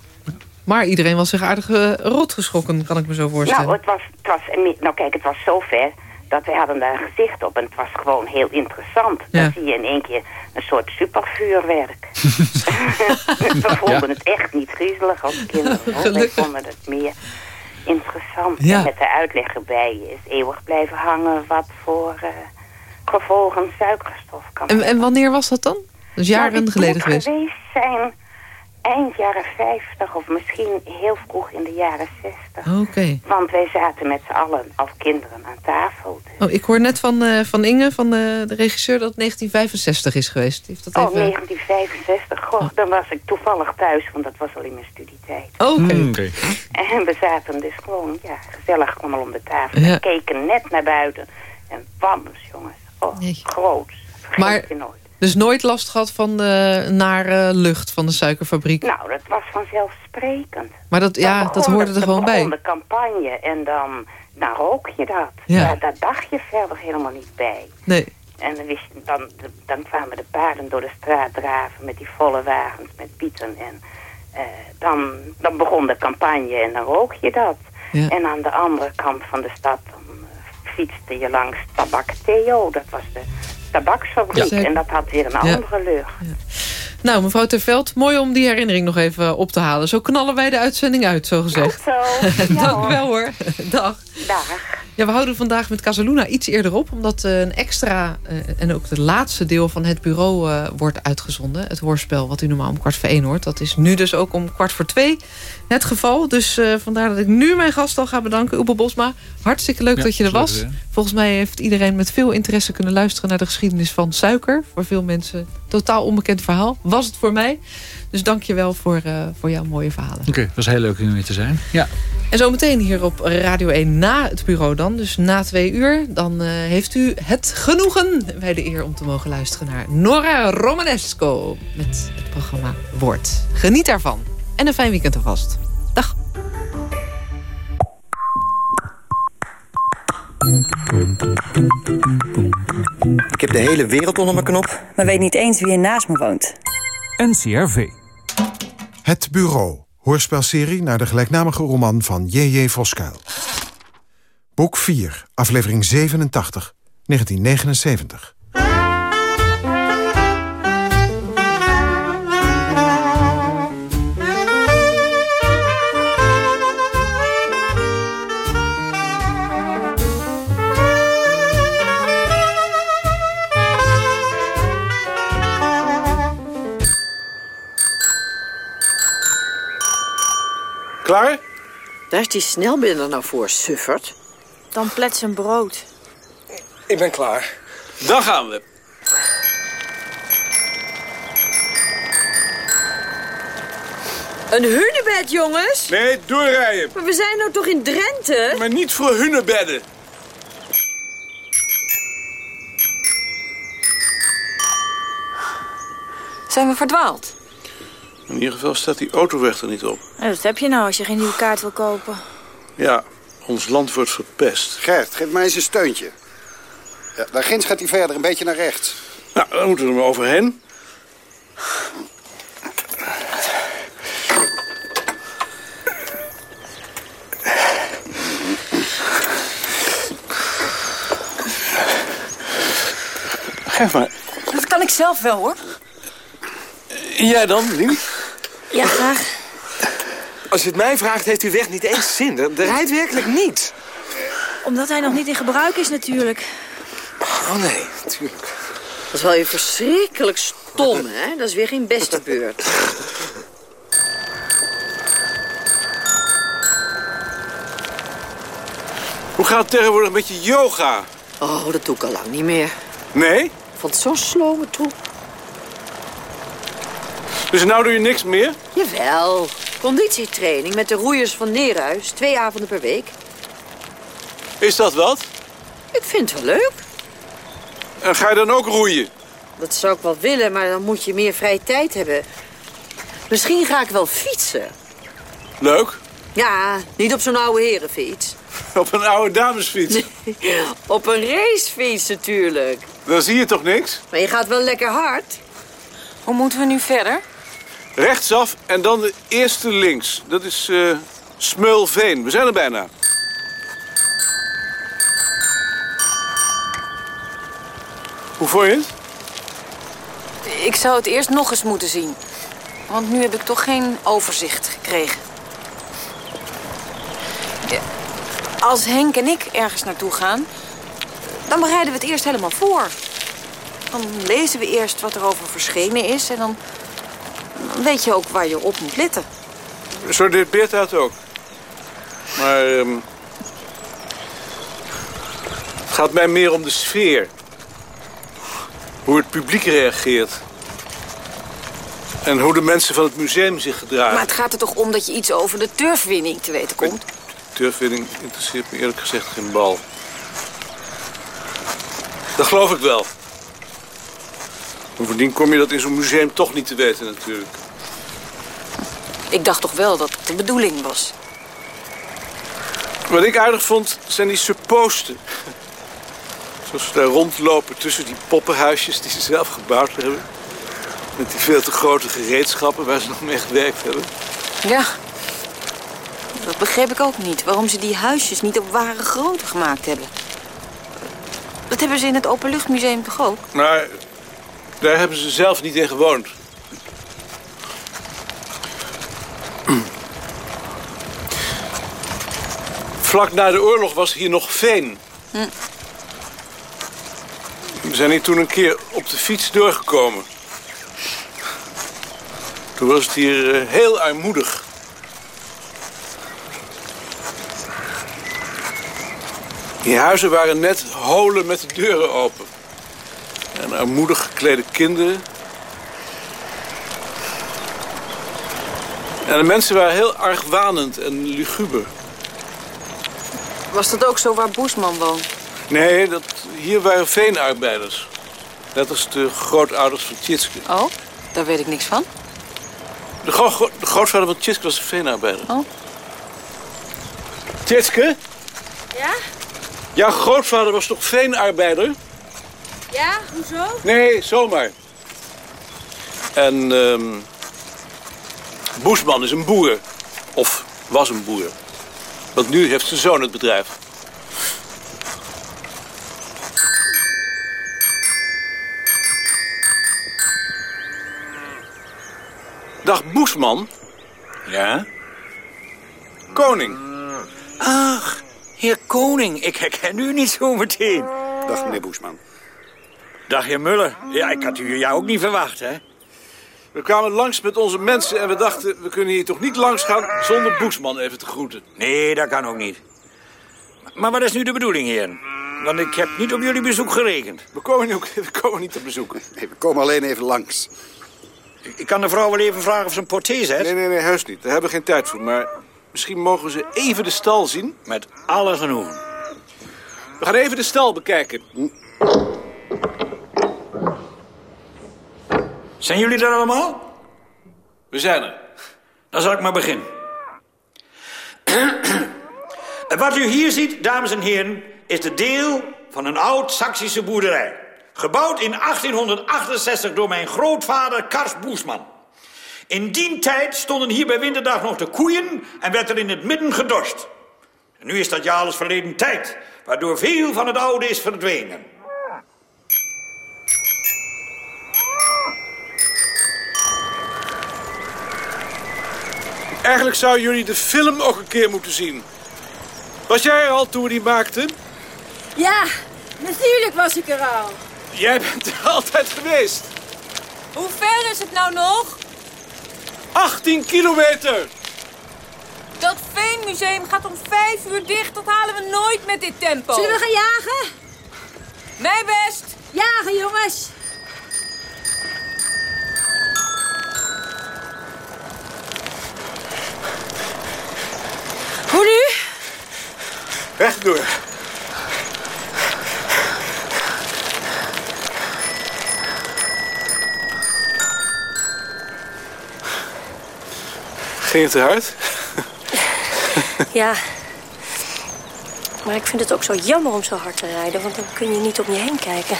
Maar iedereen was zich aardig eh, rot geschrokken, kan ik me zo voorstellen. Nou, het was, het was, nou kijk, het was zover dat wij hadden daar een gezicht op. En het was gewoon heel interessant. Ja. Dan zie je in één keer een soort supervuurwerk. We vonden het echt niet griezelig als kinderen. Wij vonden het meer interessant. Ja. En met de uitleg erbij is eeuwig blijven hangen wat voor eh, gevolgen suikerstof kan en, en wanneer was dat dan? Dus jaren nou, geleden geweest. geweest zijn eind jaren 50 of misschien heel vroeg in de jaren 60. Oké. Want wij zaten met z'n allen als kinderen aan tafel. Oh, ik hoor net van, eh, van Inge, van de, de regisseur, dat het 1965 is geweest. Heeft dat Oh, even... 1965. Goh, dan was ik toevallig thuis, want dat was al in mijn studietijd. Oh, Oké. Hmm, oké. En we zaten dus gewoon, ja, gezellig allemaal om de tafel. Ja. En keken net naar buiten. En wams, jongens. Oh, Jeetje. groots. Vergeet Maar- je nooit. Dus nooit last gehad van de nare lucht van de suikerfabriek. Nou, dat was vanzelfsprekend. maar dat, ja, dat hoorde de- er gewoon dan begon bij. de campagne en dan, rook je dat. Ja. Ja. daar dacht je verder helemaal niet bij. Nee. En dan, wist je, dan, dan kwamen de paarden door de straat draven met die volle wagens, met pieten. En eh, dan, dan begon de campagne en dan rook je dat. Ja. En aan de andere kant van de stad dan, eh, fietste je langs Tabak Theo. Dat was de tabaksfabriek. Ja. en dat had weer een andere lucht. Nou, mevrouw Terveld, mooi om die herinnering nog even op te halen. Zo knallen wij de uitzending uit, zo gezegd. Zo, ja, Dank hoor. wel hoor. Dag. Dag. Ja, we houden vandaag met Casaluna iets eerder op. Omdat eh, een extra eh, en ook het laatste deel van het bureau eh, wordt uitgezonden. Het hoorspel wat u normaal om kwart voor één hoort. Dat is nu dus ook om kwart voor twee het geval. Dus vandaar dat ik nu mijn gast al ga bedanken. Uwe Bosma, hartstikke leuk Ja, dat je er was. Volgens mij heeft iedereen met veel interesse kunnen luisteren... naar de geschiedenis van suiker. Voor veel mensen totaal onbekend verhaal. Was het voor mij. Dus dank je wel voor, eh, voor jouw mooie verhalen. Oké, het was heel leuk om hier te zijn. Ja. En zometeen hier op Radio 1 na het bureau dan, dus na twee uur... dan eh, heeft u het genoegen, wij de eer om te mogen luisteren naar Nora Romanesco... met het programma Woord. Geniet daarvan. En een fijn weekend alvast. Dag. Ik heb de hele wereld onder mijn knop. maar weet niet eens wie er naast me woont. NCRV. Het Bureau. Hoorspelserie naar de gelijknamige roman van J.J. Voskuil. Boek 4, aflevering 87, 1979. Klaar? Daar is die snelbinder nou voor, suffert. Dan plet zijn brood. Ik ben klaar. Dan gaan we. Een hunebed, jongens! Nee, doorrijden. Maar we zijn nou toch in Drenthe? Maar niet voor hunebedden. Zijn we verdwaald? In ieder geval staat die autoweg er niet op. Ja, dat heb je nou als je geen nieuwe kaart wil kopen. Ja, ons land wordt verpest. Gert, geef mij eens een steuntje. Ja, daar ginds gaat hij verder, een beetje naar rechts. Nou, dan moeten we er maar overheen. Geef maar. Dat kan ik zelf wel, hoor. Jij dan, Lien? Ja, graag. Als je het mij vraagt, heeft uw weg niet eens zin. Er, er rijdt werkelijk niet. Omdat hij nog niet in gebruik is, natuurlijk. Oh nee, natuurlijk. Dat is wel weer verschrikkelijk stom, hè? Dat is weer geen beste beurt. Hoe gaat het tegenwoordig met je yoga? Oh, dat doe ik al lang niet meer. Nee? Ik vond het zo'n slome troep. Dus nou doe je niks meer? Jawel. Conditietraining met de roeiers van Neerhuis. Twee avonden per week. Is dat wat? Ik vind het wel leuk. En ga je dan ook roeien? Dat zou ik wel willen, maar dan moet je meer vrije tijd hebben. Misschien ga ik wel fietsen. Leuk. Ja, niet op zo'n oude herenfiets. Op een oude damesfiets. Op een racefiets natuurlijk. Dan zie je toch niks? Maar je gaat wel lekker hard. Hoe moeten we nu verder? Rechtsaf en dan de eerste links. Dat is eh Smulveen. We zijn er bijna. Hoe vond je het? Ik zou het eerst nog eens moeten zien. Want nu heb ik toch geen overzicht gekregen. Als Henk en ik ergens naartoe gaan... dan bereiden we het eerst helemaal voor. Dan lezen we eerst wat er over verschenen is... en dan, dan weet je ook waar je op moet letten. Zo deed Beerta het ook. Maar ehm, het gaat mij meer om de sfeer. Hoe het publiek reageert. En hoe de mensen van het museum zich gedragen. Maar het gaat er toch om dat je iets over de turfwinning te weten komt? Turfwinning interesseert me eerlijk gezegd geen bal. Dat geloof ik wel. Bovendien kom je dat in zo'n museum toch niet te weten natuurlijk. Ik dacht toch wel dat het de bedoeling was. Wat ik aardig vond, zijn die supposten. Zoals ze daar rondlopen tussen die poppenhuisjes die ze zelf gebouwd hebben. Met die veel te grote gereedschappen waar ze nog mee gewerkt hebben. Ja. Dat begreep ik ook niet. Waarom ze die huisjes niet op ware grootte gemaakt hebben. Dat hebben ze in het Openluchtmuseum toch ook? Maar daar hebben ze zelf niet in gewoond. Vlak na de oorlog was hier nog veen. Hm. We zijn hier toen een keer op de fiets doorgekomen. Toen was het hier eh, heel armoedig. Die huizen waren net holen met de deuren open. En armoedig geklede kinderen. En de mensen waren heel argwanend en luguber. Was dat ook zo waar Boesman woont? Nee, dat, hier waren veenarbeiders. Net als de grootouders van Tjitske. Oh, daar weet ik niks van. De, gro- gro- de grootvader van Tjitske was een veenarbeider. Oh. Tjitske, Ja? jouw grootvader was toch veenarbeider? Ja, hoezo? Nee, zomaar. En um, Boesman is een boer. Of was een boer. Want nu heeft zijn zoon het bedrijf. Dag Boesman. Ja? Koning. Ach, heer Koning, ik herken u niet zo meteen. Dag meneer Boesman. Dag, heer Muller. Ja, ik had u jou ook niet verwacht, hè? We kwamen langs met onze mensen en we dachten... we kunnen hier toch niet langs gaan zonder Boesman even te groeten. Nee, dat kan ook niet. Maar wat is nu de bedoeling, heer? Want ik heb niet op jullie bezoek gerekend. We komen, niet, we komen niet op bezoek. Nee, we komen alleen even langs. Ik kan de vrouw wel even vragen of ze een porté zet. Nee, nee, nee, heus niet. Daar hebben we geen tijd voor. Maar misschien mogen ze even de stal zien. Met alle genoegen. We gaan even de stal bekijken. Zijn jullie er allemaal? We zijn er. Dan zal ik maar beginnen. Wat u hier ziet, dames en heren, is de deel van een oud-Saksische boerderij. Gebouwd in 1868 door mijn grootvader Kars Boesman. In die tijd stonden hier bij winterdag nog de koeien en werd er in het midden gedorst. En nu is dat ja alles verleden tijd, waardoor veel van het oude is verdwenen. Eigenlijk zouden jullie de film ook een keer moeten zien. Was jij er al toen we die maakten? Ja, natuurlijk was ik er al. Jij bent er altijd geweest. Hoe ver is het nou nog? 18 kilometer. Dat Veenmuseum gaat om vijf uur dicht. Dat halen we nooit met dit tempo. Zullen we gaan jagen? Mijn best. Jagen, jongens. Hoe nu? Rechtdoor. Ging het te hard? Ja. Maar ik vind het ook zo jammer om zo hard te rijden, want dan kun je niet om je heen kijken.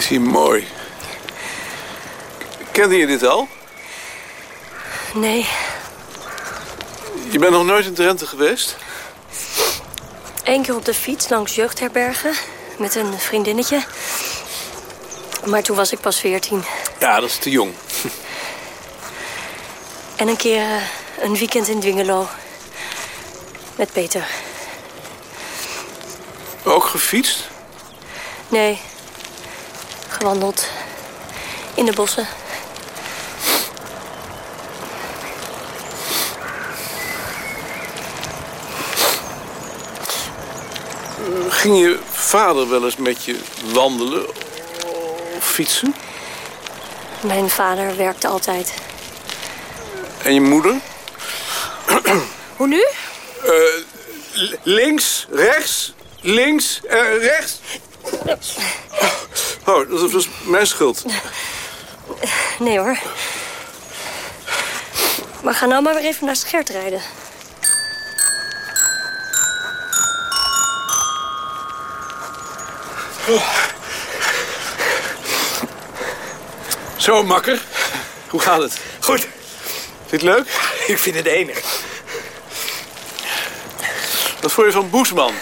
Is hier mooi. Kende je dit al? Nee, Je bent nog nooit in Drenthe geweest? één keer op de fiets langs jeugdherbergen met een vriendinnetje. Maar toen was ik pas veertien. Ja, dat is te jong. En een keer eh, een weekend in Dwingelo. Met Peter. Ook gefietst? Nee, gewandeld. In de bossen. Ging je vader wel eens met je wandelen of fietsen? Mijn vader werkte altijd. En je moeder? Hoe nu? Eh, links, rechts, links, eh, rechts. Oh, dat was mijn schuld. Nee hoor. Maar ga nou maar weer even naar Schert rijden. Zo, makker. Hoe gaat het? Goed. Vind je het leuk? Ik vind het enig. Wat vond je van Boesman?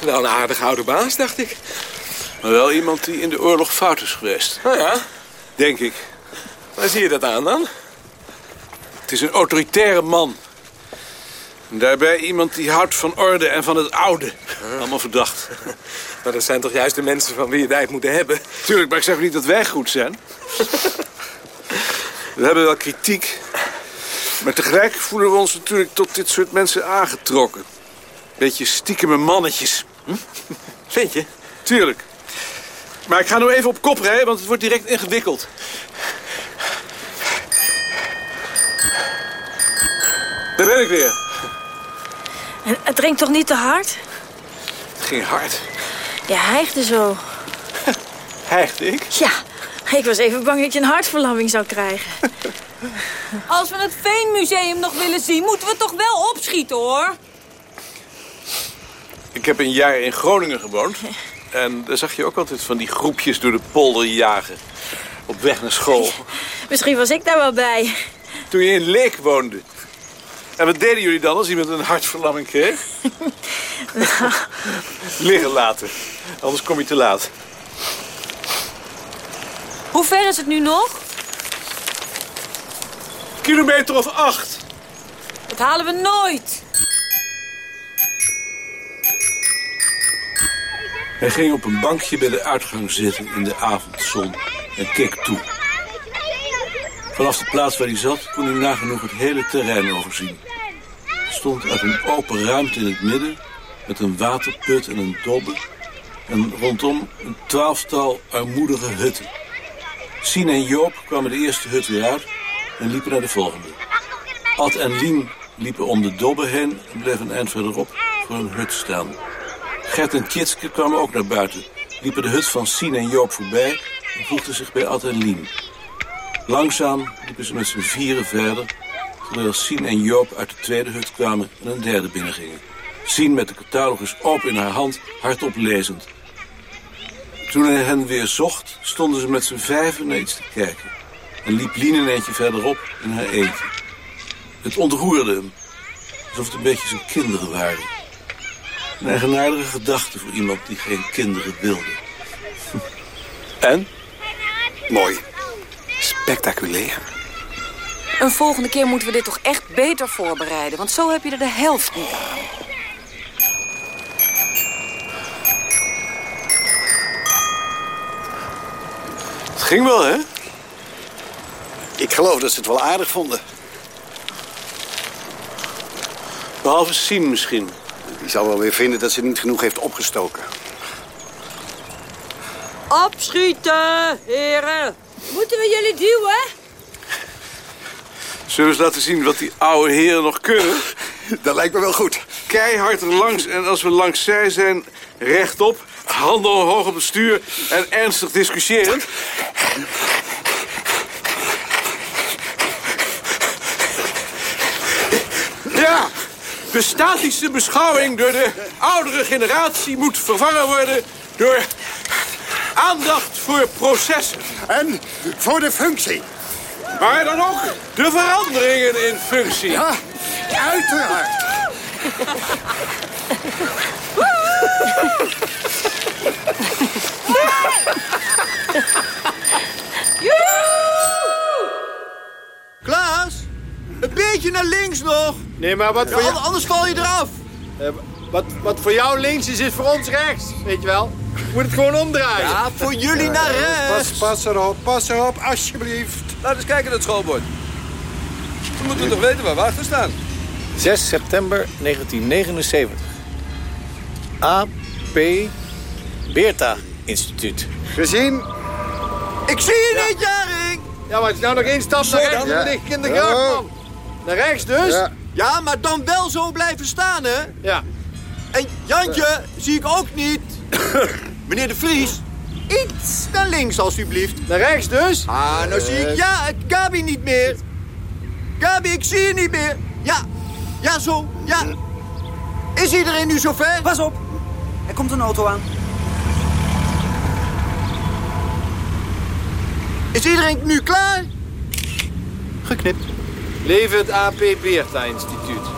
Wel een aardige oude baas, dacht ik. Maar wel iemand die in de oorlog fout is geweest. Oh ja? Denk ik. Waar zie je dat aan dan? Het is een autoritaire man. En daarbij iemand die houdt van orde en van het oude. Allemaal verdacht. Maar dat zijn toch juist de mensen van wie je het moeten hebben? Tuurlijk, maar ik zeg niet dat wij goed zijn. We hebben wel kritiek. Maar tegelijk voelen we ons natuurlijk tot dit soort mensen aangetrokken. Beetje stiekeme mannetjes. Hm? Vind je? Tuurlijk. Maar ik ga nu even op kop rijden, want het wordt direct ingewikkeld. Daar ben ik weer. En het drinkt toch niet te hard? Het ging hard. Je hijgde zo. Hijgde ik? Ja, ik was even bang dat je een hartverlamming zou krijgen. Als we het Veenmuseum nog willen zien, moeten we toch wel opschieten, hoor. Ik heb een jaar in Groningen gewoond. En daar zag je ook altijd van die groepjes door de polder jagen. Op weg naar school. Misschien was ik daar wel bij. Toen je in Leek woonde. En wat deden jullie dan als iemand een hartverlamming kreeg? Liggen laten. Anders kom je te laat. Hoe ver is het nu nog? Kilometer of acht. Dat halen we nooit. Hij ging op een bankje bij de uitgang zitten in de avondzon en keek toe. Vanaf de plaats waar hij zat kon hij nagenoeg het hele terrein overzien. Er stond uit een open ruimte in het midden met een waterput en een dobbe... en rondom een twaalftal armoedige hutten. Sien en Joop kwamen de eerste hut weer uit en liepen naar de volgende. Ad en Lien liepen om de dobbe heen en bleven een eind verderop voor een hut staan. Gert en Tjitske kwamen ook naar buiten, liepen de hut van Sien en Joop voorbij en voegden zich bij Ad en Lien. Langzaam liepen ze met z'n vieren verder, terwijl Sien en Joop uit de tweede hut kwamen en een derde binnengingen. Sien met de catalogus open in haar hand, hardop lezend. Toen hij hen weer zocht, stonden ze met z'n vijven naar iets te kijken. En liep Lien een eentje verderop in haar eentje. Het ontroerde hem, alsof het een beetje zijn kinderen waren. Een eigenaardige gedachte voor iemand die geen kinderen wilde. En? Mooi. Spectaculair. Een volgende keer moeten we dit toch echt beter voorbereiden. Want zo heb je er de helft niet aan. Het ging wel, hè? Ik geloof dat ze het wel aardig vonden. Behalve Sien misschien. Die zal wel weer vinden dat ze niet genoeg heeft opgestoken. Opschieten, heren. Moeten we jullie duwen? Zullen we eens laten zien wat die oude heren nog kunnen? Dat lijkt me wel goed. Keihard langs en als we langs zij zijn, rechtop, handen hoog op het stuur en ernstig discussiërend. Ja, de statische beschouwing door de oudere generatie moet vervangen worden door aandacht voor processen. En voor de functie. Maar dan ook de veranderingen in functie. Ja, uiteraard. Klaas, een beetje naar links nog. Nee, maar wat voor jou... Anders val je eraf. Eh, wat, wat voor jou links is, is voor ons rechts. Weet je wel? Je moet het gewoon omdraaien. Ja, voor jullie naar rechts. Pas, pas erop, pas erop, alsjeblieft. Laat eens kijken naar het schoolbord. We moeten toch weten waar we achter staan. 6 september 1979. A.P. Beerta Instituut. Gezien? Ik zie je niet, Jaring. Ja, maar het is nou nog één stap Zo naar rechts. dan. Dan ligt kindergraaf, Oh. man. Naar rechts dus? Ja. Ja, maar dan wel zo blijven staan, hè? Ja. En Jantje zie ik ook niet. Meneer de Vries, iets naar links alstublieft. Naar rechts dus? Ah, nou zie ik, ja, Gabi niet meer. Gabi, ik zie je niet meer. Ja, ja zo, ja. Is iedereen nu zover? Pas op, er komt een auto aan. Is iedereen nu klaar? Geknipt. Leven A.P. Beerta Instituut.